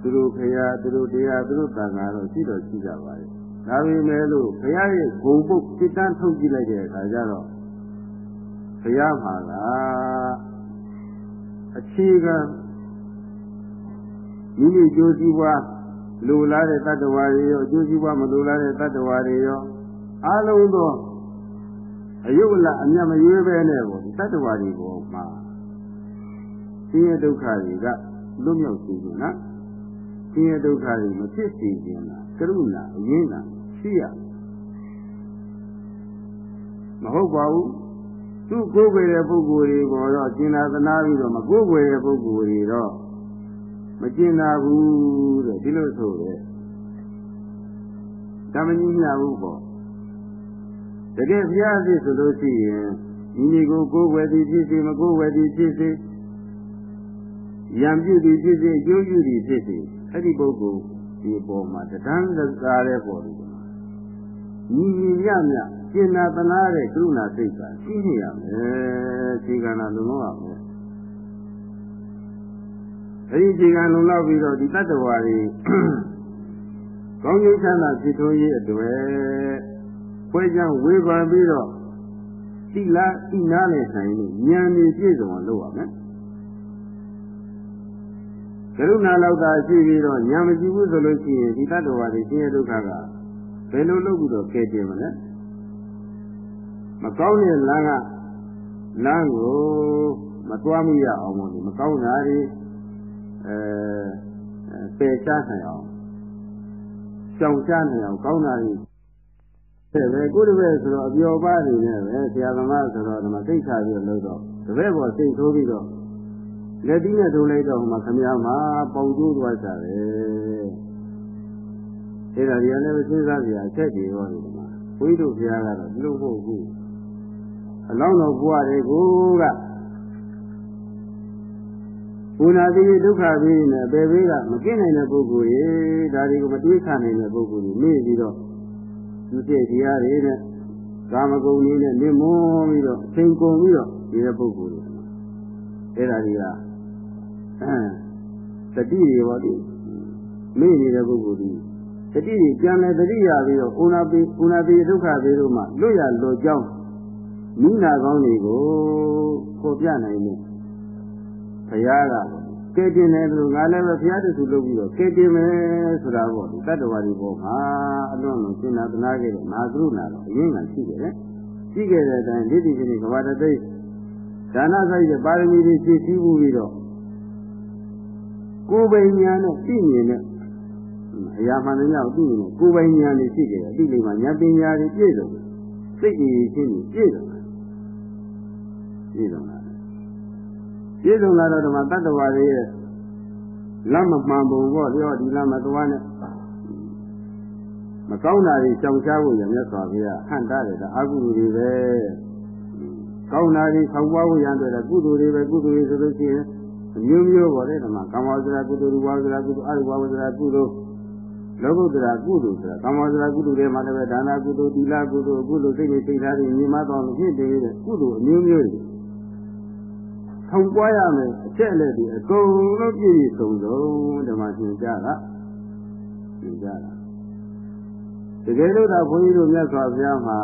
သူတို့ခရာသူတို့တရားသူတို့တန်ခါတော့ရှိတော့ရှိကြပါရဲ့။ဒါပေမဲ့လို့ဘုရားရဲ့ဂုံပုတ်စိတ်တန်းထုတ်ကြည့်လိုက်တဲ့အခါကျတော့ဘုရားမှာကအခြေခံမိမိကြိုးစည်းပွား လိုလားတဲ့တတ္တဝါတွေရောအကျိုးစည်းပွားမလိုလားတဲ့တတ္တဝါတွေရောအလုံးသောအယုတ်လအမြတ်မရွေးပဲနဲ့ပေါ့ဒီတတ္တဝါတွေပေါ်မှာဆင်းရဲဒုက္ခတွေကလွတ်မြောက်စေခြင်းလားဆင်းရဲဒုက္ခတွေမဖြစ်စေခြင်းလားကရုဏာအရင်းတာရှိရမဟုတ်ပါဘူးသူ့ကိုယ်ွယ်တဲ့ပုဂ္ဂိုလ်တွေပေါ်တော့ကျင်နာသနာပြီးတော့မကိုယ်ွယ်တဲ့ပုဂ္ဂိုလ်တွေတော့ မကျင်နာဘူးတဲ့ဒီလိုဆိုတဲ့ဓမ္မကြီးမြဘူးပေါ့တကယ်ဘုရားအစ်ဆိုလို့ရှိရင်မိမိကိုကိုယ်ွယ်သည်ဖြစ်စေမကိုယ်ွယ်သည်ဖြစ်စေယံပြုသည်ဖြစ်စေကျိုးပြုသည်ဖြစ်စေအဲ့ဒီပုဂ္ဂိုလ်ဒီပေါ်မှာတဏ္ဍကာတဲ့ပေါ်လို့ညီညီမြမြကျင်နာသနာတဲ့ကရုဏာစိတ်ကရှိနေရမယ်ခြေကနာလုံလောက်ရ မယ်အဲဒီခြေကလုံလောက်ပြီးတော့ဒီတတ္တဝါတွေကောင်းကျိုးချမ်းသာဖြစ်ထွန်းရေးအတွက်ခွဲခြားဝေဖန်ပြီးတော့တိလားတိနာနဲ့ဆိုင်လို့ဉာဏ်ကြီးပြည့်စုံအောင်လုပ်ရမယ်ကရုဏာလောက်သာရှိပြီးတော့ညာမကြည့်ဘူးဆိုလို့ရှိရင်ဒီတတ္တဝါတွေဆင်းရဲဒုက္ခကဘယ်လိုလုပ်ပြီးတော့ကဲတင်မလဲမကောင်းတဲ့လမ်းကလမ်းကိုမတွားမိရအောင်လို့မကောင်းတာတွေ အဲပယ်ချနိုင်အောင်ရှောင်ရှားနိုင်အောင်ကောင်းတာတွေတဲ့ပဲကိုယ်တပည့်ဆိုတော့အပျော်ပါနေနဲ့ပဲဆရာသမားဆိုတော့ဒီမှာသိချပြီးလို့တော့တပည့်ပေါ်စိတ်ဆိုးပြီးတော့လက်တီးနဲ့ထိုးလိုက်တော့ဟိုမှာခမည်းမှာပေါင်ကျိုးသွားကြတယ်အဲ့ဒါကြီးလည်းစဉ်းစားကြရအချက်ကြီးရောဒီမှာဘုန်းကြီးတို့ဘုရားကတော့ဒီလိုမဟုတ်ဘူးအလောင်းတော်ဘုရားတွေကိုက ဘုနာတိဒုက္ခပြီးနဲ့အပေဘေးကမကင်းနိုင်တဲ့ပုဂ္ဂိုလ်ရေဒါတွေကိုမတွေးခနိုင်တဲ့ပုဂ္ဂိုလ်တွေမေ့ပြီးတော့သူစိတ်တရားတွေနဲ့ကာမဂုဏ်တွေနဲ့နေမွန်းပြီးတော့အချိန်ကုန်ပြီးတော့ဒီတဲ့ပုဂ္ဂိုလ်တွေအဲ့ဒါတွေကတတိတွေပေါ့ဒီမေ့နေတဲ့ပုဂ္ဂိုလ်တွေတတိတွေကြံလဲတတိရပြီးတော့ဥနာပိဥနာပိဒုက္ခသေးတို့မှလွတ်ရလွတ်ကြောင်းမိနာကောင်းတွေကိုကိုပြနိုင်တယ်ဘု ရားကကဲတင်တယ်လို့ငါလည်းပဲဘုရားတခုလုပ်ပြီးတော့ကဲတင်မယ်ဆိုတာပေါ့ဒီတတ္တဝါတွေပေါ်မှာအလွန်လုံးရှင်းနာသနာခဲ့တဲ့မဟာကရုဏာတော့အရင်ကရှိခဲ့တယ်ရှိခဲ့တဲ့အတိုင်းဒိဋ္ဌိရှင်ကဘာတသိဒါနဆိုင်တဲ့ပါရမီတွေဖြည့်ဆည်းပြီးတော့ကိုယ်ပိုင်ဉာဏ်နဲ့သိမြင်တဲ့အရာမှန်တယ်များသိမြင်တဲ့ကိုယ်ပိုင်ဉာဏ်တွေရှိကြတယ်အတိလေးမှာဉာဏ်ပညာတွေပြည့်စုံတယ်စိတ်ကြီးချင်းတွေပြည့်စုံတယ်ပြည့်စုံတာ ပြည့်စုံလာတော့ဓမ္မတတ္တဝါတွေရဲ့လမ်းမမှန်ပုံပေါ့ပြောဒီလမ်းမသွားနဲ့မကောင်းတာတွေကြောင်ချဖို့ရမြတ်စွာဘုရားဟန်တာတယ်ဒါအကုသိုလ်တွေပဲကောင်းတာတွေဆောက်ပွားဖို့ရန်တဲ့ကုသိုလ်တွေပဲကုသိုလ်တွေဆိုလို့ရှိရင်မျိုးမျိုးပေါ်တဲ့ဓမ္မကာမဝဇ္ဇရာကုသိုလ်ရူပဝဇ္ဇရာကုသိုလ်အရူပဝဇ္ဇရာကုသိုလ်လောကုတ္တရာကုသိုလ်ဆိုတာကာမဝဇ္ဇရာကုသိုလ်တွေမှာလည်းဒါနကုသိုလ်သီလကုသိုလ်ကုသိုလ်စိတ်တွေစိတ်ထားတွေညီမတော်လို့ဖြစ်တည်တဲ့ကုသိုလ်အမျိုးမျိုးတွေ ထောင်ပွားရမယ်အချက်အလက်တွေအကုန်လုံးပြည့်ပြည့်စုံစုံဓမ္မသင်ကြားတာသင်ကြားတာတကယ်လို့သာဘုန်းကြီးတို့မြတ်စွာဘုရားမှာ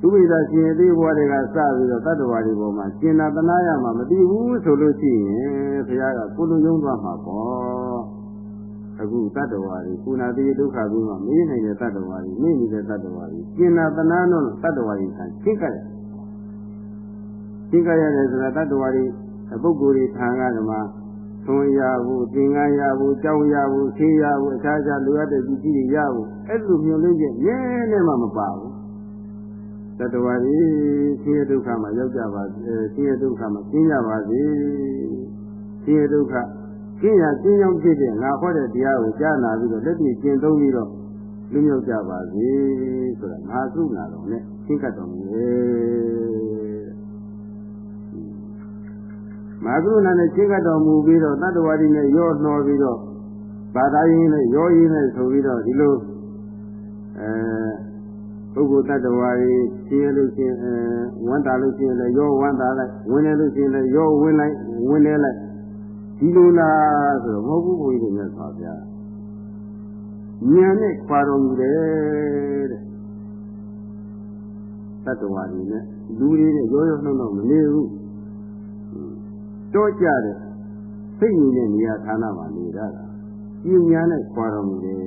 သူဝိသရှင်အသေးဘဝတွေကစပြီးတော့တတ္တဝါတွေပေါ်မှာကျင်နာတနာရမှာမသိဘူးဆိုလို့ရှိရင်ဘုရားကကိုလိုယုံသွားမှာပေါ့အခုတတ္တဝါတွေကုဏတိဒုက္ခပြီးမှမေးနိုင်တဲ့တတ္တဝါတွေမေ့နေတဲ့တတ္တဝါတွေကျင်နာတနာတော့တတ္တဝါတွေဆန်ချင်းကရချ င်းကရတယ်ဆိုတာတတ္တဝါတွေပုဂ္ဂိုလ်တွေထံကဓမ္မသွန်ရဘူးသင်္ကန်းရဘူးကြောင်းရဘူးဆေးရဘူးအခြားခြားလိုအပ်တဲ့ပစ္စည်းတွေရဘူးအဲ့လိုမျိုးလေးချက်ရဲနဲ့မှမပါဘူးတတဝါရီဆင်းရဲဒုက္ခမှာရောက်ကြပါစေဆင်းရဲဒုက္ခမှာကျင်းကြပါစေဆင်းရဲဒုက္ခကျင်းရကျင်းရောက်ဖြစ်တဲ့ငါဟောတဲ့တရားကိုကြားနာပြီးတော့လက်ပြကျင့်သုံးပြီးတော့လူမျိုးကြပါစေဆိုတာငါစုနာတော်နဲ့ရှင်းကတ်တော်မူလေ မာကရုဏာနဲ့ရှင်းကတ်တော်မူပြီးတော့တတ္တဝါဒီနဲ့ရောနှောပြီးတော့ဘာသာရင်းနဲ့ရောရင်းနဲ့ဆိုပြီးတော့ဒီလိုအဲပုဂ္ဂိုလ်တ attva တွေရှင်းရလို့ရှင်းအဲဝမ်းတာလို့ရှင်းလည်းရောဝမ်းတာလိုက်ဝင်တယ်လို့ရှင်းလည်းရောဝင်လိုက်ဝင်နေလိုက်ဒီလိုလားဆိုတော့မဟုတ်ဘူးဘုန်းကြီးတို့မြတ်စွာဘုရားဉာဏ်နဲ့ခွာတော်မူတယ်တဲ့တ attva တွေနဲ့လူတွေနဲ့ရောရောနှောနှောမနေဘူး တော့ကြတဲ့စိတ်ဉာဏ်နဲ့နေရာဌာနမှာနေရတာဉာဏ်ဉာဏ်နဲ့ခွာတော်မူတယ်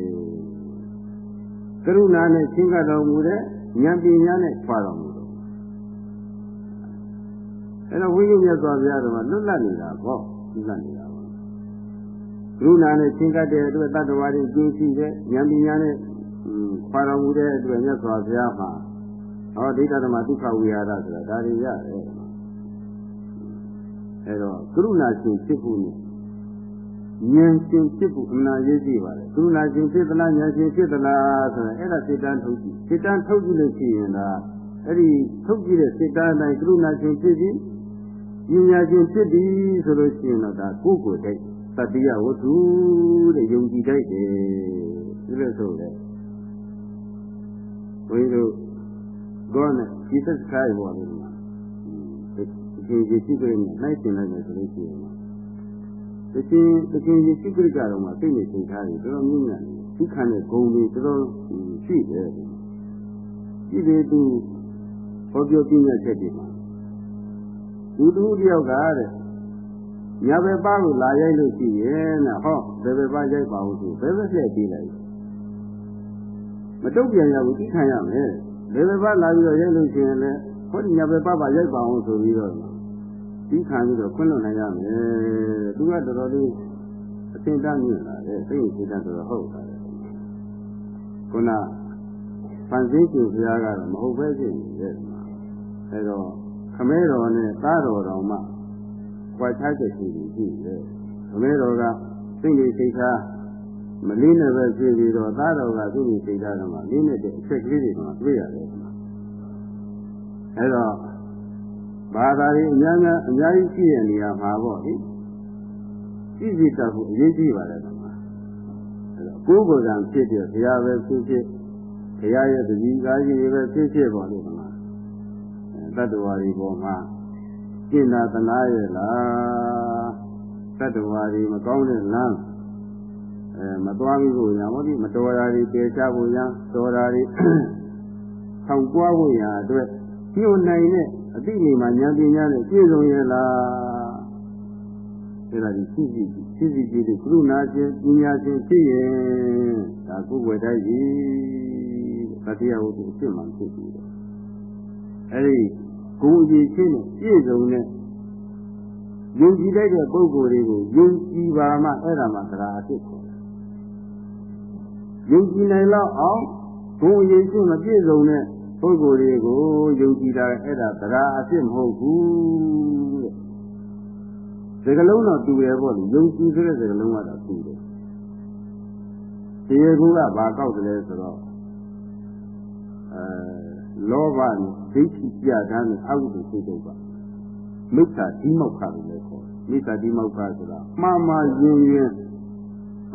ကရုဏာနဲ့ရှင်းကပ်တော်မူတဲ့ဉာဏ်ပညာနဲ့ခွာတော်မူတယ်အဲ့တော့ဝိညာဉ်မြတ်စွာဘုရားတော်ကလွတ်လပ်နေတာပေါ့လွတ်လပ်နေတာပေါ့ကရုဏာနဲ့ရှင်းကပ်တဲ့အတွက်တတ္တဝါတွေကျင်းရှိတဲ့ဉာဏ်ပညာနဲ့ခွာတော်မူတဲ့အတွက်မြတ်စွာဘုရားမှာဟောဒိဋ္ဌဓမ္မဒုက္ခဝိဟာရဆိုတာဒါတွေရတယ် အဲတော့ကရုဏာရှင်ဖြစ်ဖို့နဲ့ဉာဏ်ရှင်ဖြစ်ဖို့အမှန်ရေးကြည့်ပါလေကရုဏာရှင်ဖြစ်သလားဉာဏ်ရှင်ဖြစ်သလားဆိုရင်အဲ့ဒါစိတ်တန်းထုတ်ကြည့်စိတ်တန်းထုတ်ကြည့်လို့ရှိရင်ဒါအဲ့ဒီထုတ်ကြည့်တဲ့စိတ်တန်းတိုင်းကရုဏာရှင်ဖြစ်ပြီးပညာရှင်ဖြစ်ပြီးဆိုလို့ရှိရင်တော့ဒါကိုယ်ကိုယ်တိုက်သတ္တိယဝတ္ထုတဲ့ယုံကြည်တိုက်တယ်ဒီလိုဆိုလေဘုန်းကြီးတို့ကောနဲ့ဒီသက် ခိုင်းပေါ်လို့ဒီဒီရှိကြနေနိုင်ရှင်လိုက်မယ်ဆိုလို့ရှိရင်တခြင်းတခြင်းရရှိကြကြတော့မှသိနေသိထားတယ်တော်တော်မြင့်မြတ်တယ်ဒုက္ခနဲ့ဂုံတွေတော်တော်ရှိတယ်ရှိတယ်သူဟောပြောပြညတ်ချက်တွေမှာလူတူတယောက်ကတဲ့ညာဘက်ပါကိုလာရိုက်လို့ရှိရင်တဲ့ဟောဘယ်ဘက်ပါရိုက်ပါဦးဆိုဘယ်ဘက်ဆက်ပြေးလိုက်မတုတ်ပြန်ရဘူးသိခံရမယ်ဘယ်ဘက်ပါလာပြီးတော့ရိုက်လို့ရှိရင်လည်းဟောဒီညာဘက်ပါပါရိုက်ပါအောင်ဆိုပြီးတော့ သိခံပြီးတော့ခွင့်လွှတ်နိုင်ရမယ်သူကတော်တော်လေးအသင်တန်းမြင်လာတယ်စိတ်စိတ်တန်းတော်တော်ဟုတ်တာလေခုနဖန်ဆင်းရှင်ဘုရားကတော့မဟုတ်ပဲဖြစ်နေတယ်အဲတော့ခမဲတော်နဲ့သားတော်တော်မှကြွားချချက်ရှိပြီးရှိတယ်ခမဲတော်ကစိတ်ကြီးစိတ်ထားမလေးနဲ့ပဲရှိပြီးတော့သားတော်ကသူ့ကိုစိတ်ထားတယ်မှာလေးနဲ့တဲ့အချက်ကလေးတွေမှာတွေ့ရတယ်အဲတော့ ဘာသာရေးအများများအများကြီးရှိတဲ့နေရာမှာပေါ့လေရှိစီတတ်ဖို့အရေးကြီးပါတယ်ကွာအဲတော့ကိုယ်ကိုယ်ကံဖြစ်တဲ့ဘုရားပဲဖြစ်ဖြစ်ဘုရားရဲ့တတိကာကြီးတွေပဲဖြစ်ဖြစ်ပေါ့လေကွာတတ္တဝါတွေပေါ်မှာကျင့်တာသနာရဲ့လားတတ္တဝါတွေမကောင်းတဲ့လမ်းအဲမသွားပြီးဖို့ရံဟောဒီမတော်တာတွေပယ်ချဖို့ရံတော်တာတွေထောက်ပွားဖို့ရံအတွက်ညှို့နိုင်တဲ့ အတိနေမှာဉာဏ်ပညာနဲ့ပြည့်စုံရဲ့လားအဲဒါကြီးရှိရှိရှိရှိရှိကရုဏာရှင်ပညာရှင်ဖြစ်ရင်ဒါကိုယ်ဝယ်တိုက်ပြီသတိယဝတ္ထုအစ်မှန်ဖြစ်ပြီအဲဒီကိုယ်အကြည့်ချင်းနဲ့ပြည့်စုံတဲ့ယုံကြည်လိုက်တဲ့ပုဂ္ဂိုလ်တွေကိုယုံကြည်ပါမှအဲ့ဒါမှသရာအဖြစ်ခေါ်တယ်။ယုံကြည်နိုင်တော့အောင်ကိုယ်အရေးချင်းမပြည့်စုံတဲ့ ပုဂ္ဂိုလ်တွေကိုယုံကြည်တာအဲ့ဒါသရာအဖြစ်မဟုတ်ဘူးတဲ့။ဒီကလုံးတော့တူတယ်ပေါ့လေယုံကြည်တဲ့ဒီကလုံးကတော့တူတယ်။ဒီကူကဘာကောက်တယ်လဲဆိုတော့အဲလောဘနဲ့ဒိဋ္ဌိပြတာနဲ့အကုသိုလ်စိတ်တို့ကမိစ္ဆာဒီမောက္ခလို့လည်းခေါ်တယ်မိစ္ဆာဒီမောက္ခဆိုတာမှားမှားယွင်းယွင်း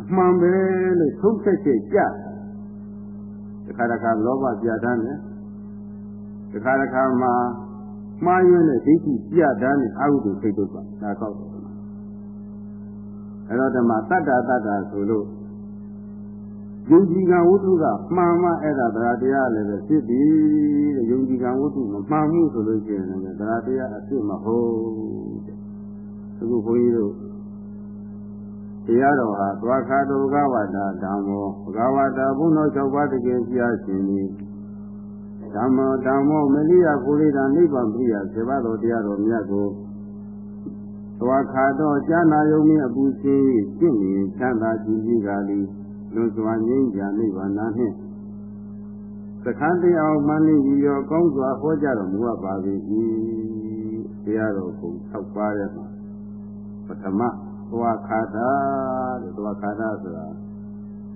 အမှန်ပဲလို့သုံးချက်ချက်ကြတခါတခါလောဘပြတာနဲ့ တခါတခါမှာမှားယွင်းတဲ့ဒိဋ္ဌိပြတာနဲ့အကုသိုလ်စိတ်တို့ကဒါကောက်တယ်အဲ့တော့ဓမ္မတတ္တာတတ္တာဆိုလို့ယုံကြည်ကံဝတ္ထုကမှန်မှအဲ့ဒါတရားတရားလည်းပဲဖြစ်ပြီတဲ့ယုံကြည်ကံဝတ္ထုမမှန်ဘူးဆိုလို့ရှိရင်လည်းတရားတရားအဖြစ်မဟုတ်တဲ့အခုဘုန်းကြီးတို့တရားတော်ဟာသွားခါတော်ကဝါဒဓမ္မောဘဂဝတာဘုန်းတော်၆ပါးတကယ်ပြရှင်သည် ဓမ္မောဓမ္မောမလိယကိုလိတာနိဗ္ဗာန်ပြိယစေဘတော်တရားတော်မြတ်ကိုသွားခါတော်ကျမ်းနာယုံမြအပူရှင်ရှင်းနေချမ်းသာကြည်ကြီးကလေးလွန်စွာငြိမ်းချမ်းနိဗ္ဗာန်နှင့်သခန်းတရားမှန်လေးပြီးရောကောင်းစွာဟောကြားတော်မူအပ်ပါ၏တရားတော်ကို၆ပါးရဲ့မှာပထမသွားခါတာတဲ့သွားခါတာဆိုတာ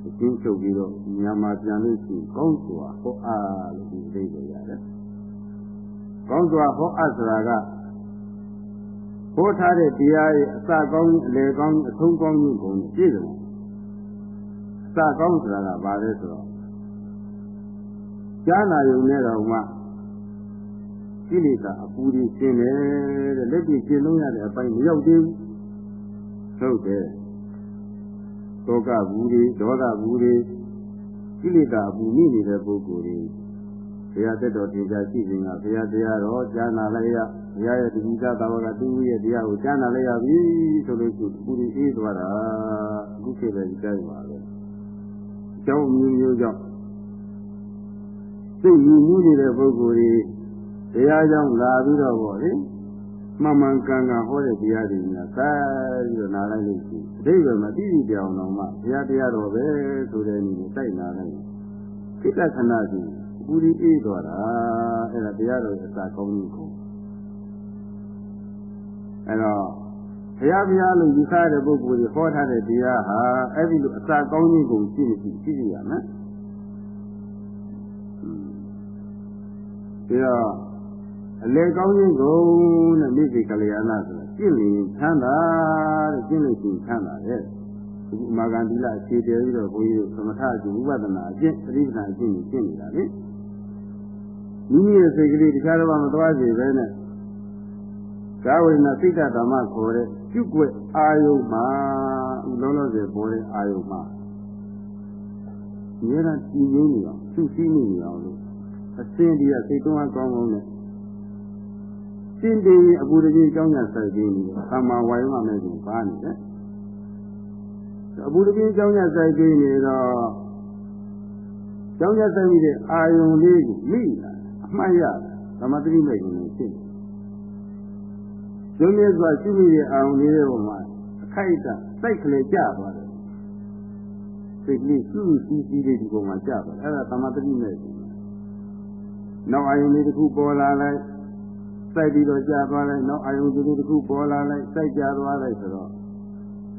အကျဉ်းချုပ်ပြီးတော့မြန်မာပြန်လို့ရှိရင်ကောင်းစွာဟောအားလို့ဒီသိကြရတယ်ကောင်းစွာဟောအပ်ဆိုတာကဟောထားတဲ့တရားရဲ့အစကောင်းအလယ်ကောင်းအဆုံးကောင်းခြင်းကိုပြည့်စုံစကောင်းဆိုတာကဘာလဲဆိုတော့ကြားနာယုံနဲ့တော့မှကိလေသာအပူတွေရှင်းတယ်တဲ့လက်ပြရှင်းလုံးရတဲ့အပိုင်းမရောက်သေးဘူးဟုတ်တယ် တောကဘူးတွေဒေါသဘူးတွေကိလေသာအပူမိနေတဲ့ပုဂ္ဂိုလ်တွေဘုရားတက်တော်တင်ကြရှိခြင်းကဘုရားတရားတော်ကြားနာလိုက်ရဘုရားရဲ့တတိယသာဝကသူရဲ့တရားကိုကြားနာလိုက်ရပြီဆိုလို့ရှိရင်ပူရီအေးသွားတာအခုခေတ်ပဲကြိုက်ပါပဲကြောင်းမျိုးမျိုးကြောင့်စိတ်ယူမှုနေတဲ့ပုဂ္ဂိုလ်တွေတရားကြောင့်လာပြီးတော့ဗောလေ မှန်မှန်ကန်ကန်ဟောတဲ့တရားတွေများကဲပြီးတော့နားလိုက်လို့ရှိအတိတ်ကမတိတိပြောင်းတော့မှဘုရားတရားတော်ပဲဆိုတဲ့နည်းနဲ့တိုက်နာလိုက်ခိတ္တခဏစီပူရီအေးသွားတာအဲ့ဒါတရားတော်အစာကောင်းကြီးကိုအဲ့တော့ဘုရားဘုရားလို့ယူဆတဲ့ပုဂ္ဂိုလ်တွေဟောထားတဲ့တရားဟာအဲ့ဒီလိုအစာကောင်းခြင်းကိုရှိနေရှိရှိရမယ်။ပြီးတော့ အလေကောင်းခြင်းကိုနဲ့မိစေကလျာဏဆိုတာကျင့်လျင်ချမ်းသာတဲ့ကျင့်လို့ရှိရင်ချမ်းသာတဲ့။ဒီမာဂန္တိလအခြေတည်ပြီးတော့ဘုန်းကြီးတို့သမထအကျင့်ဝိပဿနာအကျင့်ပရိပဒအကျင့်ကိုကျင့်နေတာလေ။မိမိရဲ့စိတ်ကလေးတခြားတော့မသွားစေပဲနဲ့ကာဝိနာစိတ်ဓမ္မခေါ်တဲ့ပြုတ်ွက်အာယုမှာလုံးလုံးစေပေါ်တဲ့အာယုမှာဉာဏ်တည်ငြိမ်နေအောင်ဖြူစည်းနေအောင်လို့အစင်းဒီကစိတ်သွမ်းကောင်းကောင်းနဲ့ တင်းတင်းအပူတကြီးကြောင်းညာဆိုင်ပြီးနေသမ္မာဝါယမမဲ့ကိုပါနေတယ်အပူတကြီးကြောင်းညာဆိုင်ပြီးနေတော့ကြောင်းညာဆိုင်ပြီးတဲ့အာယုံလေးကိုမိလာအမှတ်ရသမထတိမဲ့ကိုဖြစ်တယ်ကျုံးမြတ်စွာရှိမိတဲ့အာယုံလေးတွေပေါ်မှာအခိုက်အတန့်စိုက်ကလေးကျသွားတယ်စိတ်ကလေးစူးစီးစီးလေးဒီပုံမှာကျသွားတယ်အဲ့ဒါသမထတိမဲ့ကိုနောက်အာယုံလေးတစ်ခုပေါ်လာလိုက် စိုက်ပြီးတော့ကြာသွားလိုက်နောက်အာယုံလေးတစ်ခုပေါ်လာလိုက်စိုက်ကြာသွားလိုက်ဆိုတော့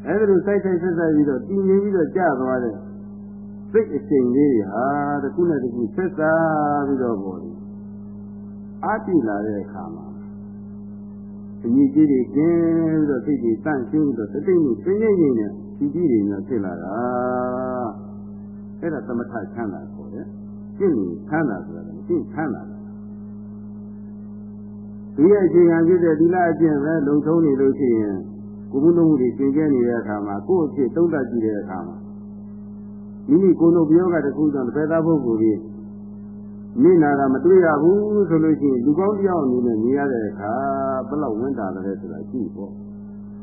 အဲ့ဒါလိုစိုက်ထိုက်ဆက်ဆက်ပြီးတော့တည်ငြိမ်ပြီးတော့ကြာသွားတဲ့စိတ်အချိန်လေးတွေဟာတစ်ခုနဲ့တစ်ခုဆက်စားပြီးတော့ပေါ်တယ်အားတည်လာတဲ့အခါမှာအညီကြီးတွေကျင်းပြီးတော့စိတ်တွေတန့်ရှင်းပြီးတော့တတိယနဲ့ပြင်းပြင်းနဲ့ဒီကြီးတွေနဲ့ဖြစ်လာတာအဲ့ဒါသမထချမ်းသာခေါ်တယ်ကျင့်ရင်ချမ်းသာဆိုတာကကျင့်ချမ်းသာတယ် ဒီရဲ့အခြေခံဖြစ်တဲ့ဒီလအကျင့်ပဲလုံထုံးနေလို့ရှိရင်ကိုမှုလုံးမှုတွေကျင့်ကြဲနေတဲ့အခါမှာကိုယ့်အဖြစ်သုံးသပ်ကြည့်တဲ့အခါမှာမိမိကိုယ်တို့ပြောကတခုကြောင့်တစ်ဖက်သားပုဂ္ဂိုလ်ကြီးမိနာတာမတွေ့ရဘူးဆိုလို့ရှိရင်လူကောင်းတယောက်အနေနဲ့မြင်ရတဲ့အခါဘယ်လောက်ဝန်းတာလဲဆိုတာရှိပေါ့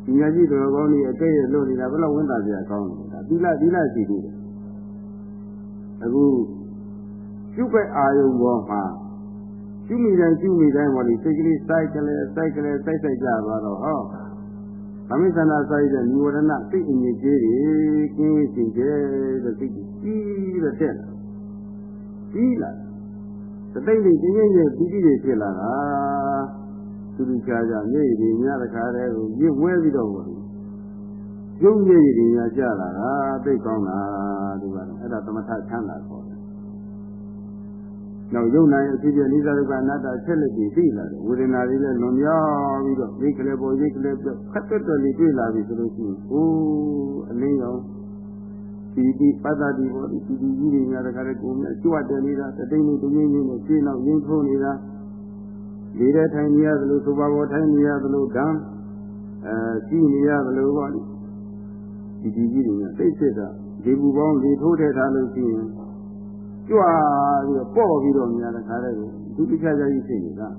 ဒီညာကြီးတော်ကောင်းကြီးအကဲ့ရလို့နေတာဘယ်လောက်ဝန်းတာစရာကောင်းလဲဒါသီလသီလရှိသေးတယ်အခုရှုပ်ပဲအာယုံပေါ်မှာ ရှုမိတိုင်းရှုမိတိုင်းပေါ်ဒီစိတ်ကလေးစိုက်ကလေးစိုက်ကလေးစိုက်စိုက်ကြသွားတော့ဟောအမိသနာစိုက်တဲ့និဝရဏစိတ်အငြိကြီးတွေကင်းဝေးစီကျဲတဲ့စိတ်ကြီးကြီးတဲ့တက်လာကြီးလာသတိတွေကျင်းကျင်းပြီးပြီးဖြစ်လာတာသူလူချာချာမျက်ရည်တွေများတခါတည်းကိုရစ်ဝဲပြီးတော့ဝင်ရုပ်မျက်ရည်တွေများကြလာတာသိကောင်းတာဒီပါအဲ့ဒါသမထချမ်းသာခေါ်တယ် နောက်ယုံနိုင်အဖြစ်ပြနိစ္စဒုက္ခအနတ္တဆက်လက်ပြီးသိလာတယ်ဝေဒနာတွေလည်းလွန်မြောက်ပြီးတော့ရိတ်ကလေးပေါ်ရိတ်ကလေးပြောက်ခက်တက်တော်လေးတွေ့လာပြီဆိုလို့ရှိရင်အိုးအလင်းရောင်ဒီဒီပတ္တတိဘောဒီဒီကြီးတွေများတခါလေကိုယ်နဲ့ကြွတယ်နေတာတတိယနေ့တရင်းနေ့နဲ့ရှင်းအောင်ရင်းထုံးနေတာဒီတဲ့ထိုင်နေရသလိုသုဘဘောထိုင်နေရသလိုဓာတ်အဲရှိနေရသလိုပေါ့ဒီဒီကြီးတွေနဲ့သိစစ်တာဒီဘူပေါင်းဒီထိုးထည့်ထားလို့ရှိရင် ကြွပြီးတော့ပေါ့ပြီးတော့များတဲ့ခါတဲ့ကိုဒုတိယကြကြီးဖြစ်နေတာ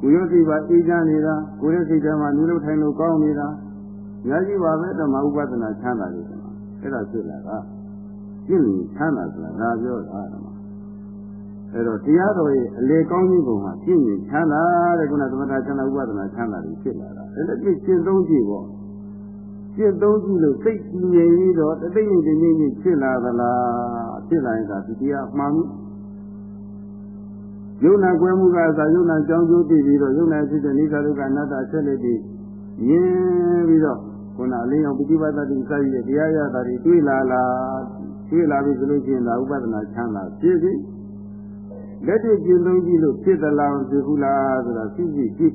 ကိုယ်ရစိတ်ပါအေးချမ်းနေတာကိုယ်ရဲ့စိတ်ထဲမှာနုလို့ထိုင်လို့ကောင်းနေတာညာကြီးပါပဲဓမ္မဥပဒနာချမ်းသာတယ်အဲ့ဒါဖြစ်လာတာကျင့်ရင်ချမ်းသာဆိုတာဒါပြောတာဓမ္မအဲ့တော့တရားတော်ရဲ့အလေကောင်းကြီးပုံမှာကျင့်ရင်ချမ်းသာတဲ့ခုနသမထချမ်းသာဥပဒနာချမ်းသာတွေဖြစ်လာတာအဲ့ဒါပြည့်ရှင်းသုံးကြည့်ပေါ့ ရှင်းသုံးကြည့်လို့စိတ်ကြီးငြိမ်ပြီးတော့တသိမ့်နေနေနေဖြစ်လာသလားဖြစ်လာရင်ဒါဒီတရားမှန်မှုယုံနာကွယ်မှုကအစာယုံနာကြောင်းကျိုးသိပြီးတော့ယုံနာဖြစ်တဲ့နိစ္စဒုက္ခအနတ္တဆက်လက်ပြီးရင်းပြီးတော့ခုနအလေးအောင်ပฏิပတ်တိစာရည်ရဲ့တရားရတာတွေတွေ့လာလားတွေ့လာပြီဆိုလို့ရှိရင်ဒါဥပဒနာချမ်းသာဖြစ်ပြီလက်တွေ့ကျင့်သုံးကြည့်လို့ဖြစ်သလားမဖြစ်ဘူးလားဆိုတာသိသိကြည့်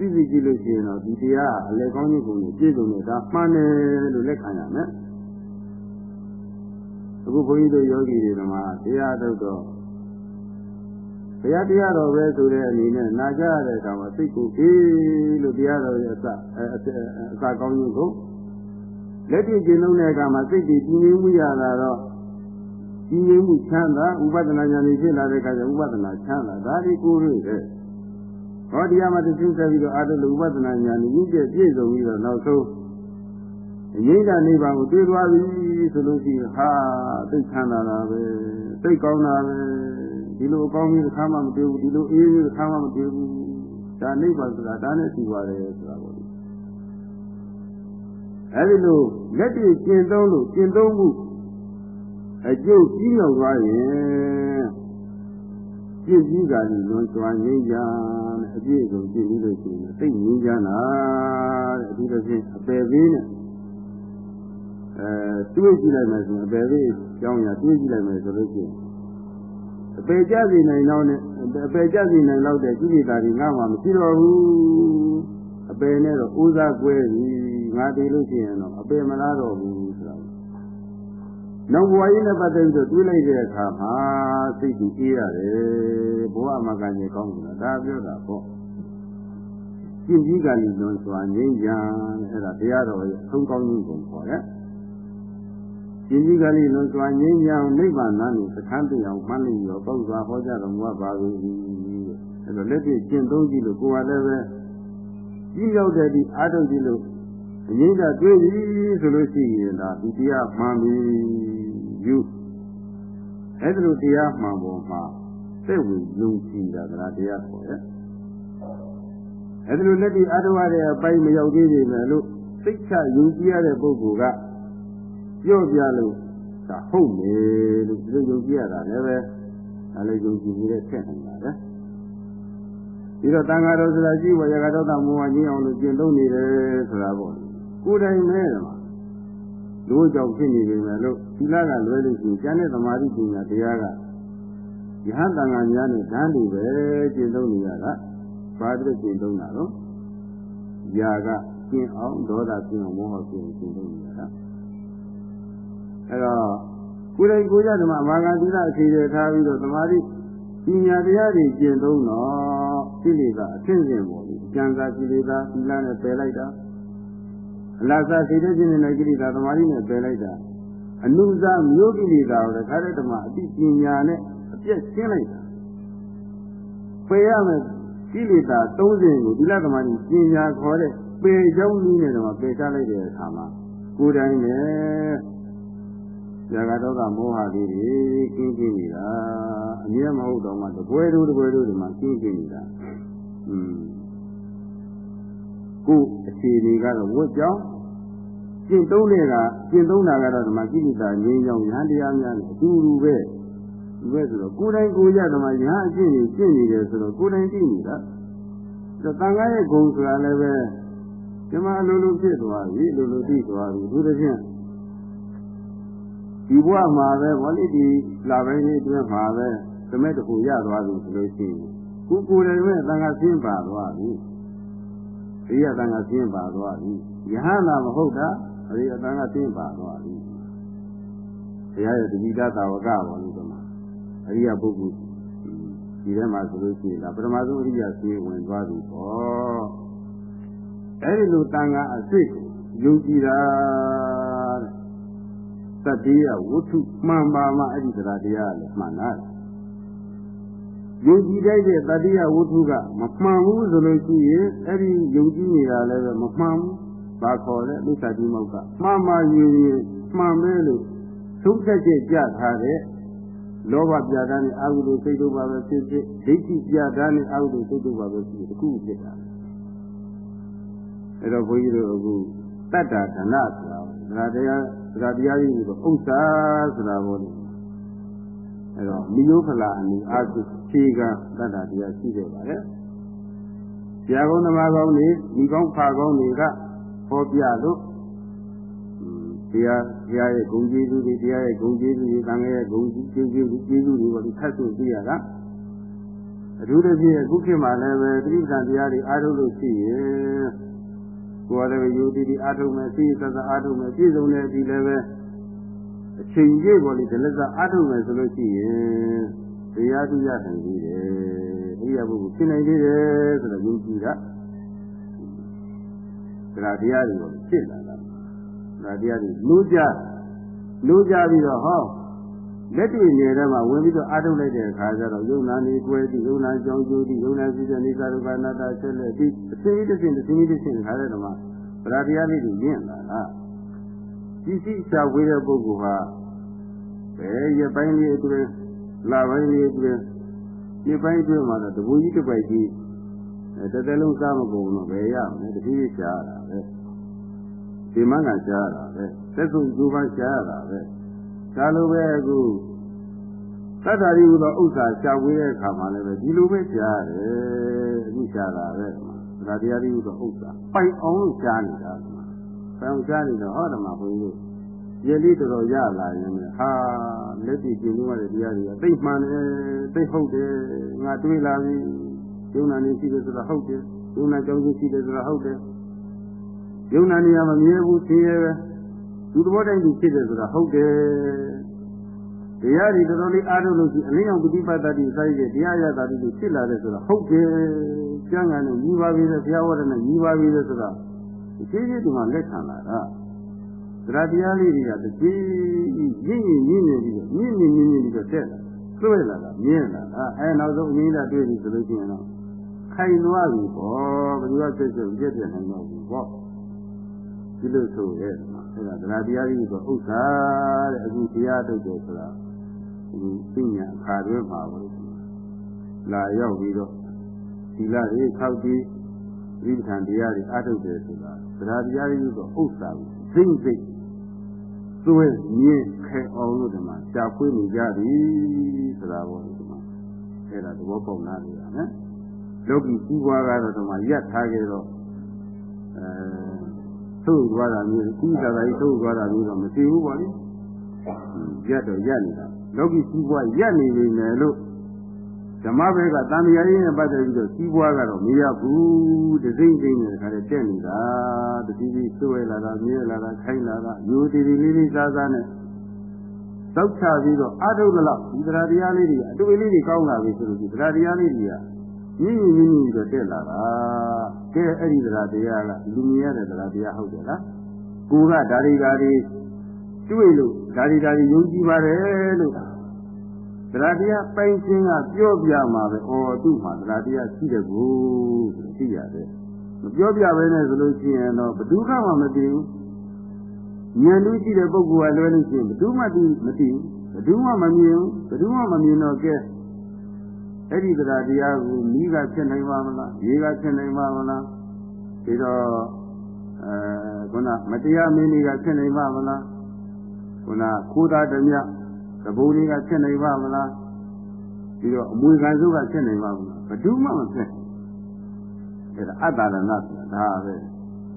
သိသိကြည့်လို့ရှိရင်တော့ဒီတရားအလေကောင်းကြီးကိုပြည့်စုံနေတာမှန်တယ်လို့လက်ခံရမယ်အခုဘုန်းကြီးတို့ယောဂီတွေမှာတရားထုတ်တော့ဘုရားတရားတော်ပဲဆိုတဲ့အနေနဲ့နာကြရတဲ့အခါမှာစိတ်ကိုအေးလို့တရားတော်ရဲ့အစအစကောင်းကြီးကိုလက်တွေ့ကျင့်လုံးတဲ့အခါမှာစိတ်တည်ပြင်းမှုရလာတော့ပြင်းမှုချမ်းသာဥပဒနာဉာဏ်ကြီးဖြစ်လာတဲ့အခါကျဥပဒနာချမ်းသာဒါဒီကိုရတဲ့ ဟောတရားမှာတစ်ခုဆက်ပြီးတော့အာထုလို့ဥပဒနာဉာဏ်ကြီးပြည့်ပြည့်စုံပြီးတော့နောက်ဆုံးအငိမ့်တာနိဗ္ဗာန်ကိုတွေ့သွားပြီဆိုလို့ရှိရင်ဟာသိချမ်းသာတာပဲသိကောင်းတာပဲဒီလိုအကောင်းကြီးတစ်ခါမှမတွေ့ဘူးဒီလိုအေးကြီးတစ်ခါမှမတွေ့ဘူးဒါနိဗ္ဗာန်ဆိုတာဒါနဲ့ရှိပါတယ်ဆိုတာပေါ့ဒီအဲဒီလိုလက်တွေ့ကျင့်သုံးလို့ကျင့်သုံးမှုအကျိုးကြီးရောက်သွားရင်ပြည့်ကြီးကလည်းလွန်စွာငြိမ်းချမ်းတဲ့အ ပြည့်အစုံပြည့်ပြီးလို့ရှိရင်သိငြိမ်းချမ်းတာတဲ့အထူးသဖြင့်အပယ်ပေးနဲ့အဲတွေးကြည့်လိုက်မယ်ဆိုရင်အပယ်ပေးကြောင်းရတွေးကြည့်လိုက်မယ်ဆိုလို့ရှိရင်အပေကြစီနိုင်တော့နဲ့အပေကြစီနိုင်တော့တဲ့ကိလေသာတွေငါမှမရှိတော့ဘူးအပေနဲ့တော့ဥစားကွဲပြီငါတည်လို့ရှိရင်တော့အပေမလားတော့ဘူးဆိုတာနောက်ဘဝရင်းနဲ့ပတ်သက်ပြီးတော့တွေးလိုက်တဲ့အခါမှာစိတ်ကြီးအေးရတယ်ဘဝမှာကံကြီးကောင်းတယ်ဒါပြောတာပေါ့ ကျင့်ကြီးကလည်းလွန်စွာငြိမ်းချမ်းအဲ့ဒါတရားတော်ရဲ့အဆုံးကောင်းခြင်းကိုခေါ်တယ်ရှင်ကြီးကလေးလွန်စွာငြိမ်းချမ်းနိဗ္ဗာန်ကိုသခန်းတရားမှန်းလို့ရောပေါ့စွာဟောကြားတော်မူပါ၏အဲအဲ့တော့လက်တွေ့ကျင့်သုံးကြည့်လို့ကိုယ်ကလည်းပဲကြီးရောက်တဲ့ဒီအာထုတ်ကြည့်လို့အငိမ့်ကတွေးပြီဆိုလို့ရှိရင်ဒါဒီတရားမှန်ပြီယူအဲ့ဒါလိုတရားမှန်ပေါ်မှာစိတ်ဝင်ယုံကြည်တာကတရားခေါ်ရဲ့ အဲ့ဒါလိုလက်တွေ့အာထုတ်ရတဲ့အပိုင်းမရောက်သေးပေမဲ့လို့စိတ်ချယုံကြည်ရတဲ့ပုဂ္ဂိုလ်ကပြောပြလို့ဒါဟုတ်မယ်လို့ဒီလိုယုံကြည်ရတာလည်းပဲဒါလည်းယုံကြည်နေတဲ့ထက်နိုင်ပါပဲပြီးတော့တန်ဃာတော်ဆိုတာကြည့်ဝရကတော်တာမောဟကြီးအောင်လို့ကျင့်သုံးနေတယ်ဆိုတာပေါ့ကိုယ်တိုင်နဲ့မှာလူကြောင့်ဖြစ်နေပေမဲ့လို့သီလကလွဲလို့ရှိရင်ကျန်တဲ့သမာဓိပညာတရားကယဟန်တန်ဃာများနဲ့ဓာတ်တွေပဲကျင့်သုံးနေရတာ ဘာလို့ကျင့်သုံးတာတော့ຢာကကျင့်အောင်ဒေါသကျင့်အောင်မောဟကျင့်အောင်ကျင့်သုံးနေရတာအဲတော့ကိုယ်တိုင်ကိုယ်ကြဓမ္မမာဂသီလအခြေရထားပြီးတော့သမာဓိပညာတရားတွေကျင့်သုံးတော့ကိလေသာအထင်ရှင်ပေါ်ပြီးအကျဉ်းသာကိလေသာသီလနဲ့ပယ်လိုက်တာအလတ်စားစိတ်တဲ့ခြင်းနဲ့ကိလေသာသမာဓိနဲ့ပယ်လိုက်တာအနုဇာမျိုးကိလေသာကိုလည်းခါတဲ့ဓမ္မအတိပညာနဲ့အပြည့်ရှင်းလိုက်တာပယ်ရမယ် ကိလေသာ30ကိုသီလသမာဓိပညာခေါ်တဲ့ပယ်ကြောင်းနည်းနဲ့တော့ပယ်ချလိုက်တဲ့အခါမှာကိုယ်တိုင်နဲ့ဇာကတော့ကမောဟလေးတွေကင်းကင်းနေတာအမြဲမဟုတ်တော့မှတပွဲတို့တပွဲတို့ဒီမှာကင်းကင်းနေတာอืมကိုအခြေအနေကတော့ဝတ်ကြောင်းကျင့်သုံးနေတာကျင့်သုံးတာကတော့ဒီမှာကိလေသာငြိမ်းချောင်းရဟန်းတရားများနဲ့အတူတူပဲ ဒီပဲဆိုတော့ကိုယ်တိုင်ကိုယ်ရဓမ္မရဟန်းအကျင့်ကြီးကျင့်နေတယ်ဆိုတော့ကိုယ်တိုင်သိနေတာဒါတန်ခါရဲ့ဂုံဆိုတာလည်းပဲဒီမှာအလိုလိုဖြစ်သွားပြီအလိုလိုသိသွားပြီသူတစ်ဖြင့်ဒီဘဝမှာပဲဘောလိဒီလာပိုင်းလေးအတွင်းမှာပဲသမဲ့တခုရသွားပြီဆိုလို့ရှိရင်ကိုကိုယ်တိုင်ပဲသံဃာဆင်းပါသွားပြီအရိယသံဃာဆင်းပါသွားပြီယဟန္တာမဟုတ်တာအရိယသံဃာဆင်းပါသွားပြီဘုရားရဲ့တတိတသာဝကဘောလို့ဒီမှာ အရိယပုဂ္ဂိုလ်ဒီထဲမှာဆိုလို့ရှိရင်ဒါပထမဆုံးအရိယဆင်းဝင်သွားပြီပေါ့အဲဒီလိုတန်ခါအစ်စ်ကိုယုံကြည်တာတတိယဝတ္ထုမှန်ပါမှအဲ့ဒီတရားတရားလည်းမှန်တာယုံကြည်တဲ့တတိယဝတ္ထုကမမှန်ဘူးဆိုလို့ရှိရင်အဲ့ဒီယုံကြည်နေတာလည်းပဲမမှန်ဘူးဘာခေါ်လဲမိစ္ဆာတိမောက်ကမှန်မှန်ရင်မှန်ပဲလို့သုံးသက်ချက်ကြထားတဲ့ လောဘပြတာနဲ့အာဟုလိုစိတ်တို့ပါပဲဖြစ်ဖြစ်ဒိဋ္ဌိပြတာနဲ့အာဟုလိုစိတ်တို့ပါပဲဖြစ်ဖြစ်တခုဖြစ်တာအဲ့တော့ဘုန်းကြီးတို့အခုတတ္တာဓနဆိုတာဒါတရားဒါတရားကြီးကိုဥစ္စာဆိုတာဘောလေအဲ့တော့မိယုဖလာအနိအာသုခြေကတတ္တာတရားရှိခဲ့ပါတယ်ဆရာကောင်းသမားကောင်းတွေဒီကောင်းဖာကောင်းတွေကဟောပြလို့တရား တရားရဲ့ဂုဏ်ကျေးဇူးတွေတရားရဲ့ဂုဏ်ကျေးဇူးတွေတန်ခါရဲ့ဂုဏ်ကျေးဇူးတွေကျေးဇူးတွေကိုဒီခတ်ဆိုသိရတာအထူးသဖြင့်အခုခေတ်မှာလည်းပဲတိဋ္ဌာန်တရားတွေအားထုတ်လို့ရှိရင်ကိုယ်လည်းယူတည်တည်အားထုတ်မယ်သိသသာအားထုတ်မယ်ပြည့်စုံတဲ့အဒီလည်းပဲအချိန်ကြီးပေါ်လေဒလစအားထုတ်မယ်ဆိုလို့ရှိရင်တရားသူရနိုင်သေးတယ်အရိယာပုဂ္ဂိုလ်ဖြစ်နိုင်သေးတယ်ဆိုတော့ယုံကြည်တာဒါတရားတွေကိုဖြစ်လာတာ ဒါတရားတွေလူကြလူကြပြီးတော့ဟောလက်တွေ့နေတဲ့မှာဝင်ပြီးတော့အားထုတ်လိုက်တဲ့အခါကျတော့ယုံနာနေကွဲပြီးယုံနာကြောင်းကျိုးပြီးယုံနာစီတဲ့နေသာဒုက္ခနာတာဆက်လက်ပြီးအစိအတစ်စင်တစ်စင်တစ်စင်ခါတဲ့တော့မှဗရာတရားလေးတွေရင့်လာတာဒီစိချဝေးတဲ့ပုဂ္ဂိုလ်ဟာဘယ်ရပိုင်းလေးအတွင်းလာပိုင်းလေးအတွင်းဒီပိုင်းအတွင်းမှာတော့တပူကြီးတစ်ပိုက်ကြီးတစ်သက်လုံးစားမကုန်တော့ဘယ်ရမလဲတတိယရှားတာပဲ ဒီမှန်ကရှားတာပဲသက်စုဒုပန်းရှားတာပဲဒါလိုပဲအခုသတ္တရီဟူသောဥစ္စာရှားဝေးတဲ့အခါမှာလည်းပဲဒီလိုပဲရှားတယ်အခုရှားတာပဲဒါတရားရီဟူသောဥစ္စာပိုင်အောင်လို့ရှားနေတာပိုင်အောင်ရှားနေတော့ဟောဓမ္မဘုန်းကြီးတို့ရေလေးတော်တော်ရလာရင်ဟာလက်တည်ကျင့်လို့ရတဲ့တရားတွေကသိမှန်တယ်သိဟုတ်တယ်ငါတွေးလာပြီယုံနာနေရှိတယ်ဆိုတော့ဟုတ်တယ်ယုံနာကြောင့်ရှိတယ်ဆိုတော့ဟုတ်တယ် ယုံနာနေရမမြဲဘူးသိရဲပဲသူသဘောတိုင်းသူဖြစ်တယ်ဆိုတာဟုတ်တယ်တရားတွေတော်တော်လေးအားထုတ်လို့ရှိအလင်းအောင်ပฏิပတ်တတိစိုက်တဲ့တရားရတာတွေဖြစ်လာတယ်ဆိုတာဟုတ်တယ်ကျမ်းဂန်နဲ့ညီပါပြီလေဘုရားဝရနဲ့ညီပါပြီလေဆိုတာအချင်းချင်းဒီမှာလက်ခံလာတာတရားတရားလေးတွေကတကြီးရင့်ရင့်ရင့်နေပြီးတော့မြင့်မြင့်မြင့်မြင့်ပြီးတော့တက်လာလွှဲလာတာမြင်လာတာအဲနောက်ဆုံးအရင်းတာတွေ့ပြီဆိုလို့ရှိရင်တော့ခိုင်သွားပြီပေါ့ဘယ်လိုဆက်ဆက်ပြည့်ပြည့်နိုင်တော့ဘူးပေါ့ ဒီလိုဆိုရဲအဲ့ဒါတရားတရားကြီးဆိုဥစ္စာတဲ့အခုတရားထုတ်တယ်ဆိုတာဒီသိညာအခါတွဲမှာပဲလာရောက်ပြီးတော့ဒီလာရေးခောက်ပြီးဒီပဋ္ဌာန်တရားတွေအထုတ်တယ်ဆိုတာတရားတရားကြီးဆိုဥစ္စာကိုသိသိသွေးမြင့်ခဲအောင်လို့ဒီမှာရှားဖွေးနေကြပြီဆိုတာပေါ့ဒီမှာအဲ့ဒါသဘောပေါက်နားလေရမယ်လောကီစည်းဝါးကတော့ဒီမှာရက်ထားခဲ့တော့အဲ သို့သွားတာမျိုးကုသတာကြီးသို့သွားတာမျိုးတော့မသိဘူးပေါ့လေရက်တော့ရက်နေတာလောကီစည်းဝါးရက်နေနေတယ်လို့ဓမ္မဘက်ကတန်မြာရင်းနဲ့ပတ်သက်ပြီးတော့စီးပွားကတော့မရဘူးတစိမ့်စိမ့်နဲ့ခါတဲ့တက်နေတာတတိတိဆွဲလာတာမြဲလာတာခိုင်းလာတာယူတီတီလေးလေးစားစားနဲ့တောက်ချပြီးတော့အထုတ်တော့ဒီတရားတရားလေးတွေအတွေ့လေးတွေကောင်းလာပြီဆိုလို့ဒီတရားတရားလေးတွေက ညင်ညင်ညင်ညင်တော့တက်လာတာကဲအဲ့ဒီတရားတရားကလူမြင်ရတဲ့တရားတရားဟုတ်တယ်လားကိုကဒါရီဒါရီတွေ့လို့ဒါရီဒါရီယုံကြည်ပါတယ်လို့တရားတရားပိုင်ခြင်းကပြောပြမှာပဲ။အော်သူ့မှာတရားတရားရှိတယ်ကိုဆိုသိရတယ်။မပြောပြဘဲနဲ့ဆိုလို့ရှိရင်တော့ဘယ်သူမှမသိဘူး။ဉာဏ်လူရှိတဲ့ပုဂ္ဂိုလ်ကလွဲလို့ရှိရင်ဘယ်သူမှသိမသိဘူး။ဘယ်သူမှမမြင်ဘူး။ဘယ်သူမှမမြင်တော့ကဲ အဲ့ဒီတရားတရားကိုမိကဖြစ်နိုင်ပါမလား။ရေကဖြစ်နိုင်ပါမလား။ဒီတော့အဲခုနမတရားမင်းကြီးကဖြစ်နိုင်ပါမလား။ခုနခိုးတာဓမြသဘိုးလေးကဖြစ်နိုင်ပါမလားပြီးတော့အမွေခံစုကဖြစ်နိုင်ပါမလားဘယ်သူမှမဖြစ်အဲ့ဒါအတ္တရဏဆိုတာဒါပဲ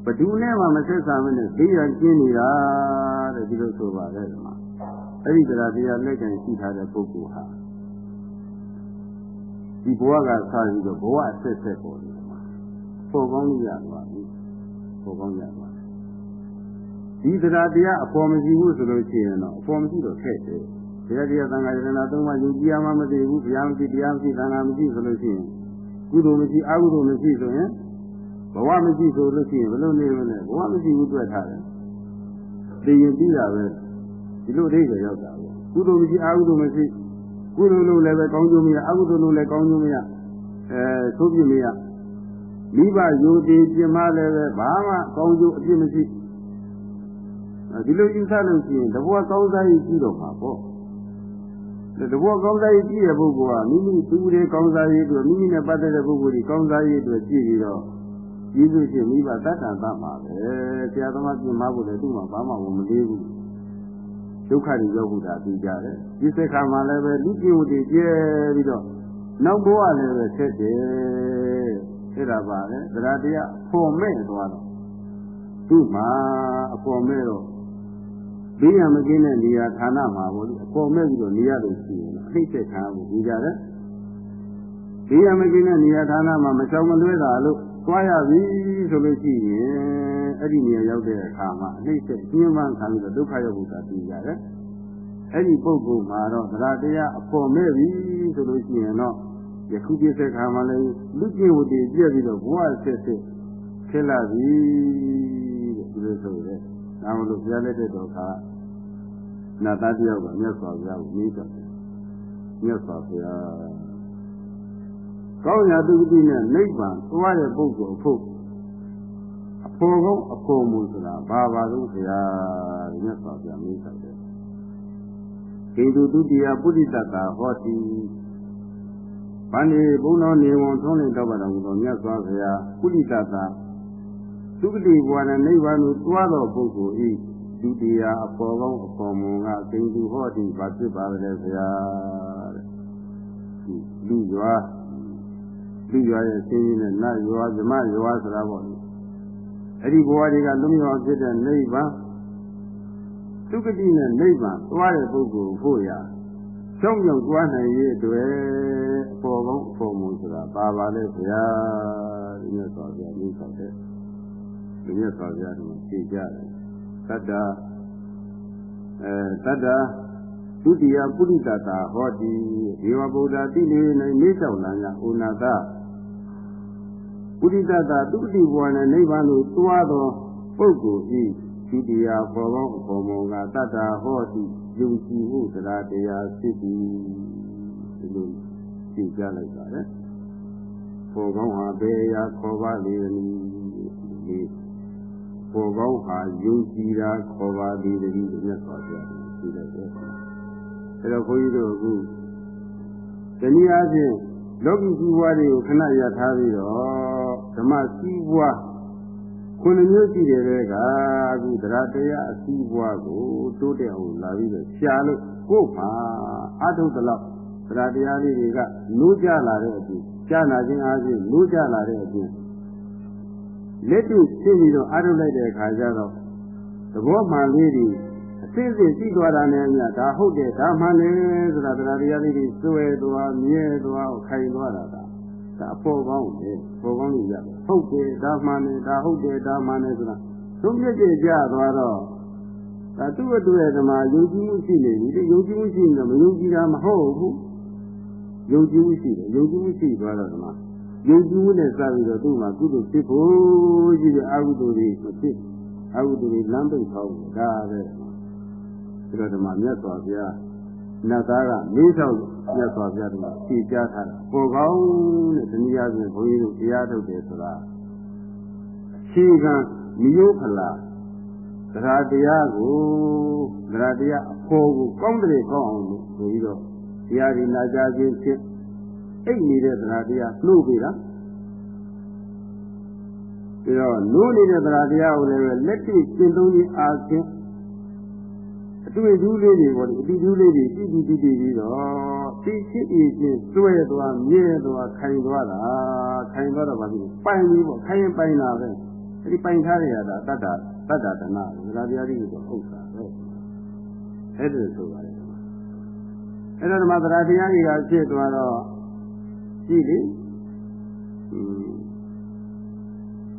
ဘယ်သူနဲ့မှမဆက်ဆံမနဲ့သိရကျင်းနေတာတဲ့ဒီလိုဆိုပါတယ်ဒီမှာအဲ့ဒီတရားတရားလက်ကင်ရှိထားတဲ့ပုဂ္ဂိုလ်ဟာ ဒီဘဝကစပြီးတော့ဘဝအဆက်ဆက်ပေါ်နေတယ်မှာပေါ်ကောင်းလို့ရသွားပြီပေါ်ကောင်းရသွားဒီတရားတရားအပေါ်မရှိဘူးဆိုလို့ရှိရင်တော့အပေါ်မရှိတော့ခက်တယ်တရားတရားသံဃာယတနာသုံးပါးယုံကြည်ရမှမသိဘူးဘုရားမရှိတရားမရှိသံဃာမရှိဆိုလို့ရှိရင်ကုသိုလ်မရှိအကုသိုလ်မရှိဆိုရင်ဘဝမရှိဆိုလို့ရှိရင်ဘယ်လိုနေမလဲဘဝမရှိဘူးတွေ့ထားတယ်သိရင်ပြီးတာပဲဒီလိုအိဗယ်ရောက်တာပေါ့ကုသိုလ်မရှိအကုသိုလ်မရှိ ကုသိုလ်လို့လည်းပဲကောင်းကျိုးမရအကုသိုလ်လို့လည်းကောင်းကျိုးမရအဲသိုးပြမရမိဘယုံတည်ပြမလည်းပဲဘာမှကောင်းကျိုးအပြစ်မရှိဒီလိုယူဆလို့ရှိရင်တဘောကောင်းစားရေးကြည့်တော့မှာပေါ့တဘောကောင်းစားရေးကြည့်တဲ့ပုဂ္ဂိုလ်ကမိမိသူတွေကောင်းစားရေးအတွက်မိမိနဲ့ပတ်သက်တဲ့ပုဂ္ဂိုလ်ကြီးကောင်းစားရေးအတွက်ကြည့်ပြီးတော့ကျေးဇူးရှင်မိဘတတ်တန်သတ်မှာပဲဆရာသမားပြင်မဖို့လည်းသူ့မှာဘာမှမလေးဘူး ဒုက္ခတွေရောက်ဖို့ဒါသိကြတယ်ဒီစက်ခါမှာလည်းပဲလူကြည့်ဝတည်ကျဲပြီးတော့နောက်ဘဝလည်းပဲဆက်တယ်အဲ့ဒါပါလေတရားတရားဖို့မဲ့သွားတော့သူ့မှာအပေါ်မဲ့တော့ဘေးရမကင်းတဲ့နေရာဌာနမှာပေါ့လေအပေါ်မဲ့ပြီးတော့နေရလို့ရှိရင်အနှိမ့်သက်ခံဖို့ကြည့်ကြတယ်ဘေးရမကင်းတဲ့နေရာဌာနမှာမချောင်မလွဲတာလို့သွားရပြီဆိုလို့ရှိရင် အဲ့ဒီနေရာရောက်တဲ့အခါမှာအနှိမ့်သက်ပြင်းပန်းခံပြီးတော့ဒုက္ခရောက်ဖို့သာသိကြတယ်အဲ့ဒီပုဂ္ဂိုလ်မှာတော့သရတရားအပေါ်မဲ့ပြီဆိုလို့ရှိရင်တော့ယခုပြည့်တဲ့ခါမှာလည်းလူကျင့်ဝတ္တိပြည့်ပြီးတော့ဘဝဆက်ဆက်ဖြစ်လာပြီတဲ့ဒီလိုဆိုရဲဒါမလို့ဘုရားလက်တဲ့တော်ကနာသားတယောက်ကမြတ်စွာဘုရားကိုမေးတယ်မြတ်စွာဘုရားကောင်းရာသူတိနဲ့နိဗ္ဗာန်သွားတဲ့ပုဂ္ဂိုလ်အဖို့ အဖို့ကောင်းအဖို့မူဆိုတာဘာပါလို့ဘုရားမြတ်စွာဘုရားမေးတယ်ကေတုတုတိယပုရိသတာဟောတိဗန္ဒီဘုံတော်နေဝန်ထုံးနေတော့ပါတော်မူသောမြတ်စွာဘုရားပုရိသတာသုခတိဘဝနဲ့နိဗ္ဗာန်ကိုတွားတော်ပုဂ္ဂိုလ်ဤဒုတိယအပေါ်ကောင်းအပေါ်မွန်ကကိန္တုဟောတိဘာဖြစ်ပါလဲဘုရားတဲ့လူရွာလူရွာရဲ့ဆင်းရဲနဲ့နတ်ရွာဇမရွာဆိုတာပေါ့လေ အဲ့ဒီဘဝတွေကလွမြောက်ဖြစ်တဲ့နိဗ္ဗာန်သုခတိနဲ့နိဗ္ဗာန်သွားတဲ့ပုဂ္ဂိုလ်ဖို့ရာကြောင်းကြောင့်သွားနိုင်ရဲ့အတွက်အပေါ်ကောင်းအပေါ်မွန်ဆိုတာပါပါလေဘုရားဒီမြတ်စွာဘုရားမြတ်စွာတဲ့ဒီမြတ်စွာဘုရားကဖြေကြတယ်သတ္တအဲသတ္တဒုတိယပုရိသတာဟောတိဒေဝဗုဒ္ဓတိနေ၌နေလျှောက်လာညာဩနာသ ပုရိသတာဒုတိဘဝနဲ့နိဗ္ဗာန်ကိုသွားသောပုဂ္ဂိုလ်ဤဒုတိယဘောကောင်းဘောမောကတတ္တဟောတိယုံကြည်မှုတရားတရားဖြစ်သည်ဒီလိုသိကြလိုက်ပါတယ်သပေါ်ကောင်းဟာဘယ်ရာခေါ်ပါလေနည်းဒီပေါ်ကောင်းဟာယုံကြည်တာခေါ်ပါလေတည်းမြတ်စွာဘုရားရှိလိုက်တယ်အဲတော့ခွန်ကြီးတို့အခုတနည်းအားဖြင့်လောကီကြီးပွားတွေကိုခဏရထားပြီးတော့ ဓမ္မစီးပွားခုနှစ်မျိုးရှိတယ်ပဲကအခုတရားတရားအစည်းပွားကိုတိုးတက်အောင်လာပြီးတော့ရှာလို့ကို့မှာအထုတလောက်တရားတရားလေးတွေကနိုးကြလာတဲ့အပြင်ကြားနာခြင်းအားဖြင့်နိုးကြလာတဲ့အပြင်လက်တွေ့ရှင်းပြီးတော့အထုလိုက်တဲ့အခါကျတော့သဘောမှန်လေးတွေအစစ်စစ်သိသွားတာနဲ့အမျှဒါဟုတ်တယ်ဒါမှန်တယ်ဆိုတာတရားတရားလေးတွေစွဲသွားမြဲသွားခိုင်သွားတာ ကဒါပေါ်ကောင်းတယ်ပေါ်ကောင်းလို့ရတယ်ဟုတ်တယ်ဒါမှန်တယ်ဒါဟုတ်တယ်ဒါမှန်တယ်ဆိုတာသုံးပြည့်ကြကြသွားတော့ဒါသူ့အတွက်ရဲ့ဓမ္မယုံကြည်မှုရှိနေပြီဒီယုံကြည်မှုရှိနေတော့မယုံကြည်တာမဟုတ်ဘူးယုံကြည်မှုရှိတယ်ယုံကြည်မှုရှိသွားတော့ဓမ္မယုံကြည်မှုနဲ့စပြီးတော့သူ့မှာကုသိုလ်ဖြစ်ဖို့ကြီးတဲ့အကုသိုလ်တွေမဖြစ်အကုသိုလ်တွေလမ်းပိတ်ထားဘူးဒါပဲဒီတော့ဓမ္မမြတ်စွာဘုရား နတ်သားကလေးဆောင်မြတ်စွာဘုရားကဖြေကြားထားတာပေါ်ကောင်းတဲ့တနည်းအားဖြင့်ဘုန်းကြီးတို့တရားထုတ်တယ်ဆိုတာအခြေခံမျိုးဖလားတရားတရားကိုတရားတရားအဖို့ကိုကောင်းတယ်ကောင်းအောင်လို့ဆိုပြီးတော့တရားဒီနာကြခြင်းဖြင့်အိတ်နေတဲ့တရားတရားနှုတ်ပြီလားပြီးတော့နိုးနေတဲ့တရားတရားကိုလည်းလက်တွေ့ရှင်းသုံးခြင်းအားဖြင့်အ တွေ့အကြုံလေးတွေပေါ့ဒီအတွေ့အကြုံလေးတွေတိတိတိတိပြီးတော့သိရှိအချင်းစွဲသွားမြဲသွားခိုင်သွားတာခိုင်သွားတော့ဗာပြီပိုင်ပြီးပေါ့ခိုင်ပိုင်တာပဲအဲဒီပိုင်ထားရတာတတ္တတတ္တတနာတရားတရားတွေတော့ဥစ္စာပဲအဲ့ဒါဆိုပါလေအဲ့တော့ဓမ္မတရားတရားတွေကဖြစ်သွားတော့ကြည့်လေ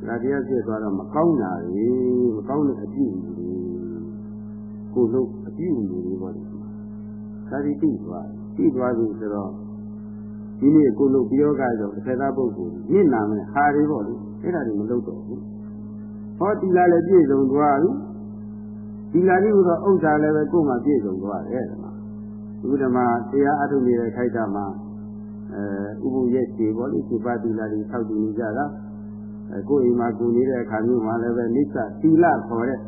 ဒါတရားဖြစ်သွားတော့မကောင်းတာလေမကောင်းတဲ့အပြုအမူတွေ ကိုလို့အပြုအမူတွေပေါ့လေဒါဒီသိသွားသိသွားပြီဆိုတော့ဒီနေ့ကိုလို့ပြောကြတော့တစ်ခါပုဂ္ဂိုလ်ညစ်နာမယ်ဟာတွေပေါ့လေအဲ့ဒါတွေမလုပ်တော့ဘူးဟောတီလာလည်းပြည့်စုံသွားပြီတီလာကြီးကတော့ဥစ္စာလည်းပဲကိုယ်မှပြည့်စုံသွားတယ်ဓမ္မဒီဓမ္မတရားအထုနေတဲ့ခိုက်တာမှာအဲဥပုရဲ့ခြေပေါ့လေခြေပါတီလာတွေထောက်တည်နေကြတာကိုယ်အိမ်မှာကိုနေတဲ့အခါမျိုးမှာလည်းပဲနိစ္စသီလခေါ်တဲ့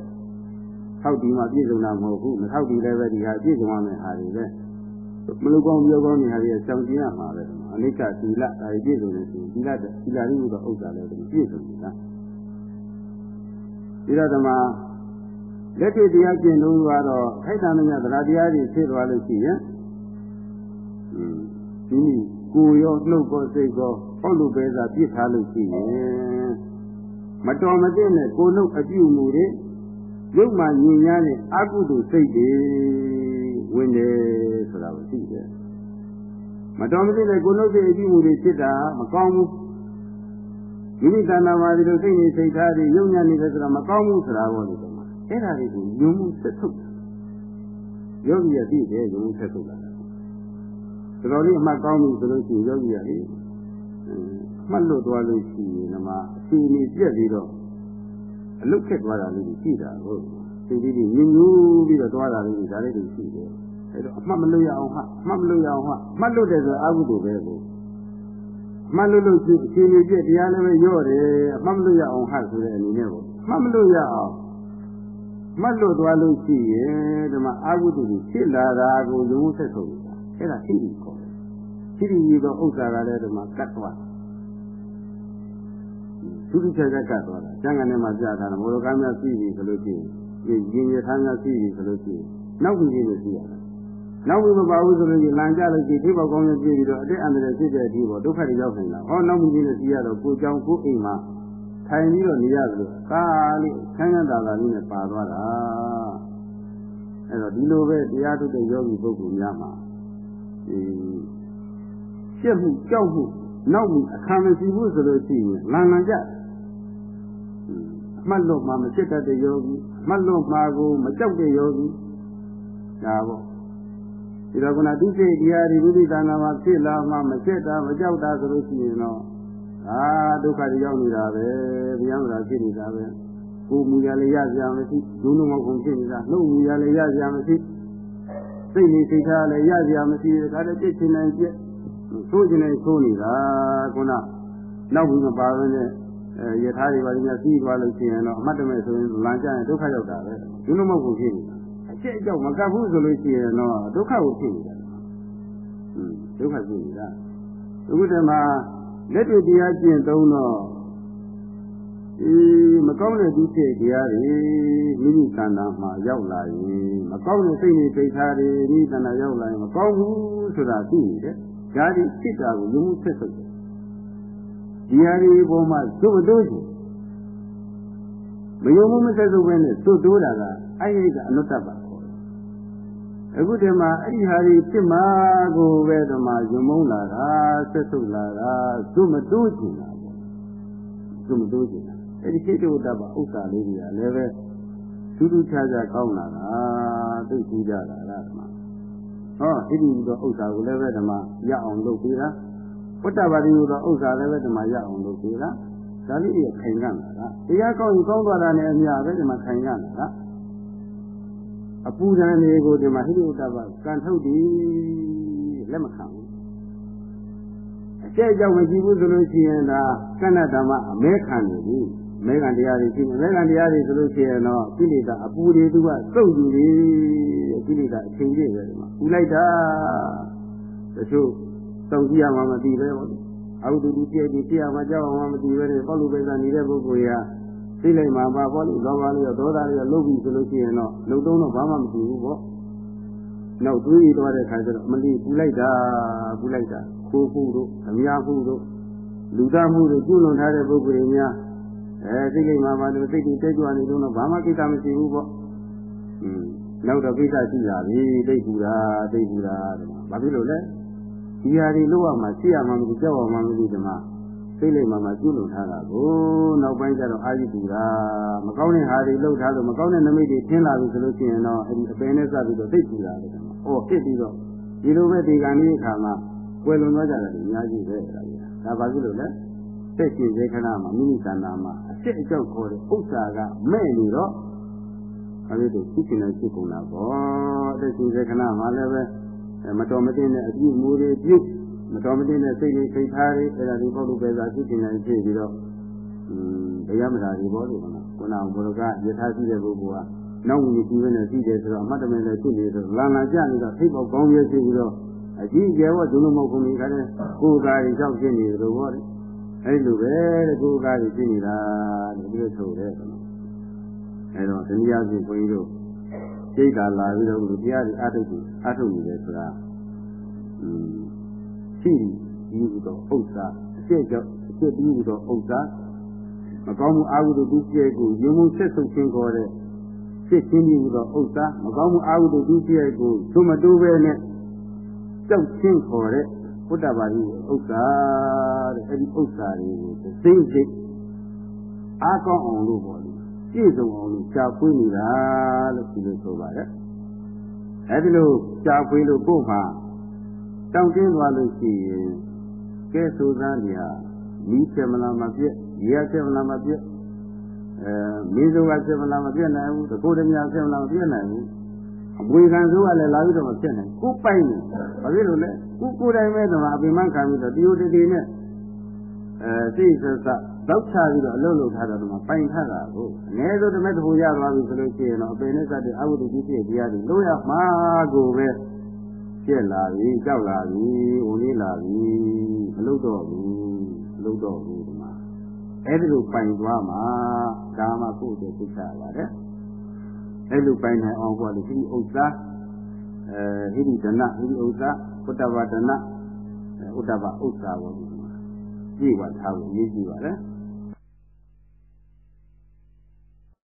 ထောက်ဒီမှာပြည့်စုံတာမဟုတ်ဘူးမထောက်ဒီလည်းပဲဒီဟာပြည့်စုံရမယ့်ဟာတွေပဲမလူကောင်းပြောကောင်းနေဟာတွေစောင့်ကြည့်ရမှာပဲအနိစ္စသီလဒါတွေပြည့်စုံနေဆိုသီလသီလရင်းတော့ဥစ္စာလည်းပြည့်စုံနေတာဒီတော့ဓမ္မလက်တွေ့တရားကျင့်လို့ကတော့ခိုက်တံမြတ်တရားတရားတွေဖြစ်သွားလို့ရှိရင်ဒီနည်းကိုရောနှုတ်ကောစိတ်ကောဟောလို့ပဲသာပြစ်ထားလို့ရှိရင်မတော်မသင့်တဲ့ကိုနှုတ်အပြုအမူတွေ ရုပ်မှညင်ညားတဲ့အကုသိုလ်စိတ်တွေဝင်တယ်ဆိုတာကိုသိတယ်မတော်မသင့်တဲ့ကိုနှုတ်တဲ့အပြုအမူတွေဖြစ်တာမကောင်းဘူးမိမိတဏ္ဍာမှာဒီလိုစိတ်နေစိတ်ထားတွေယုံညာနေတယ်ဆိုတာမကောင်းဘူးဆိုတာကိုလေတော့အဲ့ဒါတွေကိုယုံမှုဆက်ထုတ်တာယောဂီရသိတယ်ယုံမှုဆက်ထုတ်တာတော်တော်လေးအမှတ်ကောင်းပြီဆိုလို့ရှိရင်ယောဂီရလေမှတ်လို့သွားလို့ရှိရင်ဓမ္မအစီအမီပြက်ပြီးတော့ အလုတ်ခက်သွားတာလေးတွေရှိတာဟုတ်စိတ်လေးတွေညှဉ်းညူးပြီးတော့သွားတာလေးတွေဒါလေးတွေရှိတယ်အဲတော့အမှတ်မလို့ရအောင်ဟာအမှတ်မလို့ရအောင်ဟာမှတ်လို့တယ်ဆိုအာဟုတုပဲကိုအမှတ်လို့လို့ရှိအစီအမီပြက်တရားလည်းပဲရော့တယ်အမှတ်မလို့ရအောင်ဟာဆိုတဲ့အနေနဲ့ပေါ့အမှတ်မလို့ရအောင်မှတ်လို့သွားလို့ရှိရင်ဒီမှာအာဟုတုတွေဖြစ်လာတာကိုယုံဆက်ဆုံးတာအဲ့ဒါရှိပြီခေါ်တယ်ရှိပြီပြီးတော့ဥစ္စာကလည်းဒီမှာကတ်သွား ဒုတိယချက်ကတ်သွားတာကျန်ကနေမှကြားတာမောရကမ်းများရှိပြီဆိုလို့ရှိရင်ရင်ရထားများရှိပြီဆိုလို့ရှိရင်နောက်ပြီးလို့ရှိရတယ်နောက်ပြီးမပါဘူးဆိုလို့ရှိရင်လမ်းကြလို့ရှိရင်ဒီဘောကောင်းရပြည့်ပြီးတော့အတိတ်အန္တရာယ်ဖြစ်တဲ့အထိပေါ့ဒုက္ခတွေရောက်နေတာဟောနောက်ပြီးလို့ရှိရတော့ကိုကြောင်ကိုအိမ်မှာထိုင်ပြီးတော့နေရတယ်လို့ကာလေးဆန်းဆန်းသာသာလေးနဲ့ပါသွားတာအဲ့တော့ဒီလိုပဲတရားထုတ်တဲ့ယောဂီပုဂ္ဂိုလ်များမှာဒီရှက်မှုကြောက်မှုနောက်မှုအခါမရှိဘူးဆိုလို့ရှိရင်လန်လန်ကြအ မှတ်လို့မှမဖြစ်တတ်တဲ့ယောဂီအမှတ်လို့မှကိုမကြောက်တဲ့ယောဂီဒါပေါ့ဒီတော့ကနာသူစိတ်တရားဒီဝိသိတာနာမှာဖြစ်လာမှမဖြစ်တာမကြောက်တာဆိုလို့ရှိရင်တော့အာဒုက္ခတွေရောက်နေတာပဲဗျာမလားဖြစ်နေတာပဲကိုယ်မူရလည်းရကြမရှိဒုလုံးမကုန်ဖြစ်နေတာနှုတ်မူရလည်းရကြမရှိစိတ်နေစိတ်ထားလည်းရကြမရှိဒါလည်းပြစ်ချင်နိုင်ပြစ်ဆိုးချင်နိုင်ဆိုးနေတာခုနနောက်ပြီးမပါဘဲနဲ့ အဲယထာတွေပါလိမ့်စီးသွားလို့ရှိရင်တော့အမှတ်တမဲ့ဆိုရင်လမ်းကျရင်ဒုက္ခရောက်တာပဲဒီလိုမဟုတ်ဘူးဖြစ်နေတာအချက်အကြောက်မကပ်ဘူးဆိုလို့ရှိရင်တော့ဒုက္ခကိုဖြစ်နေတာอืมဒုက္ခဖြစ်နေတာအခုတည်းမှာလက်တွေ့တရားကျင့်သုံးတော့ဒီမကောင်းတဲ့ဒီစိတ်တရားတွေမိမိခန္ဓာမှာရောက်လာရင်မကောင်းတဲ့စိတ်တွေပိတ်ထားတွေမိခန္ဓာရောက်လာရင်မကောင်းဘူးဆိုတာသိနေတယ်ဒါဒီစိတ်ဓာတ်ကိုယုံမှုဆက်ဆုပ်တယ် ဒီဟာဒီပုံမှာသုတ်တိုးချင်မယုံမှုမဆက်ဆုပ်ဘဲနဲ့သုတ်တိုးတာကအဲ့ဒီကအနုတ္တပါခေါ်တယ်အခုဒီမှာအဲ့ဒီဟာဒီဖြစ်မှာကိုပဲဓမ္မယုံမုန်းလာတာဆက်ဆုပ်လာတာသုတ်မတိုးချင်တာပေါ့သုတ်မတိုးချင်တာအဲ့ဒီစိတ်တုတ္တပါဥစ္စာလေးတွေကလည်းပဲထူးထူးခြားခြားကောင်းလာတာသိထူးကြတာလားဓမ္မဟောဣတိတော့ဥစ္စာကိုလည်းပဲဓမ္မရအောင်လုပ်ပေးတာ ဝတ္တပါတိဟူသောဥစ္စာလည်းပဲဓမ္မရအောင်လုပ်ပေးတာဒါလေးရခိုင်ကလာတာတရားကောင်းရင်ကောင်းသွားတာနဲ့အများပဲဓမ္မခိုင်ကလာတာအပူဓာန်တွေကိုဒီမှာဟိရိဥတ္တပါကံထုတ်တယ်လက်မခံဘူးအကျက်ကြောင့်မရှိဘူးဆိုလို့ရှိရင်ဒါကဏ္ဍဓမ္မအမဲခံနေပြီမဲခံတရားတွေရှိနေမဲခံတရားတွေဆိုလို့ရှိရင်တော့ကိလေသာအပူတွေသူကစုပ်ယူနေကိလေသာအချိန်ကြီးပဲဒီမှာပူလိုက်တာတချို့ တောင်းကြည့်ရမှမသိပဲပေါ့အဟုတူတူပြည့်ပြီးပြည့်ရမှကြောက်မှမသိပဲနဲ့ပေါ့လူပဲကနေတဲ့ပုဂ္ဂိုလ်ရာသိလိုက်မှာပါပေါ့လေလောဘလေးရောဒေါသလေးရောလုပ်ပြီးဆိုလို့ရှိရင်တော့လုံတုံးတော့ဘာမှမသိဘူးပေါ့နောက်တွေးရတော့တဲ့ခါကျတော့မလီပူလိုက်တာပူလိုက်တာခိုးမှုတို့အများမှုတို့လူသားမှုတို့ကျွလွန်ထားတဲ့ပုဂ္ဂိုလ်တွေများအဲသိလိမ့်မှာပါလို့စိတ်ကြီးတိတ်ကြွနေတော့ဘာမှကိစ္စမရှိဘူးပေါ့อืมနောက်တော့ကိစ္စရှိလာပြီတိတ်ပူတာတိတ်ပူတာတဲ့ဘာဖြစ်လို့လဲ ဒီဟာတွေလို့ရမှာရှိရမှာမဟုတ်ကြောက်ရမှာမဟုတ်ဒီမှာသိလိမ့်မှာမှကျွလွန်ထားတာကိုနောက်ပိုင်းကျတော့အာရုံပူတာမကောင်းတဲ့ဟာတွေလှုပ်ထားလို့မကောင်းတဲ့နမိတ်တွေထင်းလာပြီဆိုလို့ရှိရင်တော့အဲ့ဒီအပင်နဲ့စပြီးတော့သိပူတာတဲ့မှာအော်ဖြစ်ပြီးတော့ဒီလိုပဲဒီကံလေးအခါမှာကွယ်လွန်သွားကြတယ်အများကြီးပဲဒါကြီးဒါဘာဖြစ်လို့လဲစိတ်ရှင်စေခဏမှာမိမိကံနာမှာအစ်အကြောက်ခေါ်တဲ့ဥစ္စာကမဲ့နေတော့အဲဒီလိုသိချင်တဲ့စိတ်ကုန်တာပေါ့အစ်ရှင်စေခဏမှာလည်းပဲ မတော်မတင်တဲ့အပြည့်မူတွေပြုမတော်မတင်တဲ့စိတ်တွေစိတ်ထားတွေအဲ့ဒါဒီပုဂ္ဂိုလ်ပဲသာသိချင်တဲ့ဖြစ်ပြီးတော့อืมတရားမတာတွေပေါ့လို့ကနော်ခုနကဘုရားကယထာရှိတဲ့ပုဂ္ဂိုလ်ကနောက်ဝင်ကြည့်ပဲနဲ့သိတယ်ဆိုတော့အမှတ်တမဲ့လည်းဖြစ်နေတော့လာလာကြနေတော့ထိပ်ပေါက်ကောင်းပြည့်ဖြစ်ပြီးတော့အကြီးကျယ်ဝဒုလမဟုတ်ကုန်ဒီခါတဲ့ကိုယ်ကားကြီးကြောက်ဖြစ်နေတယ်လို့ပေါ့လေအဲ့လိုပဲတဲ့ကိုယ်ကားကြီးဖြစ်နေတာတဲ့ဒီလိုဆိုတဲ့အဲ့တော့တနည်းအားဖြင့်ခွန်ကြီးတို့ စိတ်ကလာပြီးတော့ဒီတရားတွေအထုတ်ပြီးအထုတ်နေတယ်ဆိုတာอืมရှိပြီးပြီးတော့ဥစ္စာအကျက်ကြောင့်အကျက်ပြီးတော့ဥစ္စာမကောင်းမှုအာဟုတုဒုကျဲကိုယုံမှုဆက်ဆုပ်ခြင်းခေါ်တဲ့ဖြစ်ချင်းပြီးတော့ဥစ္စာမကောင်းမှုအာဟုတုဒုကျဲကိုသို့မတိုးပဲနဲ့ကြောက်ချင်းခေါ်တဲ့ဘုဒ္ဓဘာသာဥစ္စာတဲ့အဲဒီဥစ္စာတွေကိုသိစိတ်အားကောင်းအောင်လို့ပေါ့လေ ပြည့်စုံအောင်လို့ရှားဖွေးနေတာလို့ဒီလိုဆိုပါတယ်အဲဒီလိုရှားဖွေးလို့ကို့မှာတောင်းတင်းသွားလို့ရှိရင်ကဲဆိုသားနေဟာမိချက်မလားမပြက်ရေရချက်မလားမပြက်အဲမင်းစိုးကချက်မလားမပြက်နိုင်ဘူးတကိုယ်တည်းများချက်မလားမပြက်နိုင်ဘူးအမွေခံစိုးကလည်းလာပြီးတော့မပြက်နိုင်ကိုပိုက်နေဘာဖြစ်လို့လဲကိုကိုယ်တိုင်ပဲတော့အပင်မခံပြီးတော့တယိုတတိနဲ့အဲသိစ စတော့ချပြီးတော့အလုပ်လုပ်ထားတော့မှပိုင်ထားတာကိုအနည်းဆုံးတစ်မက်တစ်ပူရသွားပြီဆိုလို့ရှိရင်တော့အပင်နဲ့စတဲ့အဝိတ္တိဖြစ်တရားတွေလို့ရမှာကိုပဲပြက်လာပြီကြောက်လာပြီဝင်လေးလာပြီမလုပ်တော့ဘူးမလုပ်တော့ဘူးဒီမှာအဲ့ဒီလိုပိုင်သွားမှာဒါမှကိုယ့်အတွက်သိချပါတယ်အဲ့လိုပိုင်နိုင်အောင်ပေါ့လေဒီဥစ္စာအဲဟိရိဒနာဟိရိဥစ္စာဥတ္တဝဒနာဥတ္တဝဥစ္စာပေါ့ဒီမှာကြည့်ပါထားဖို့ရေးကြည့်ပါလေ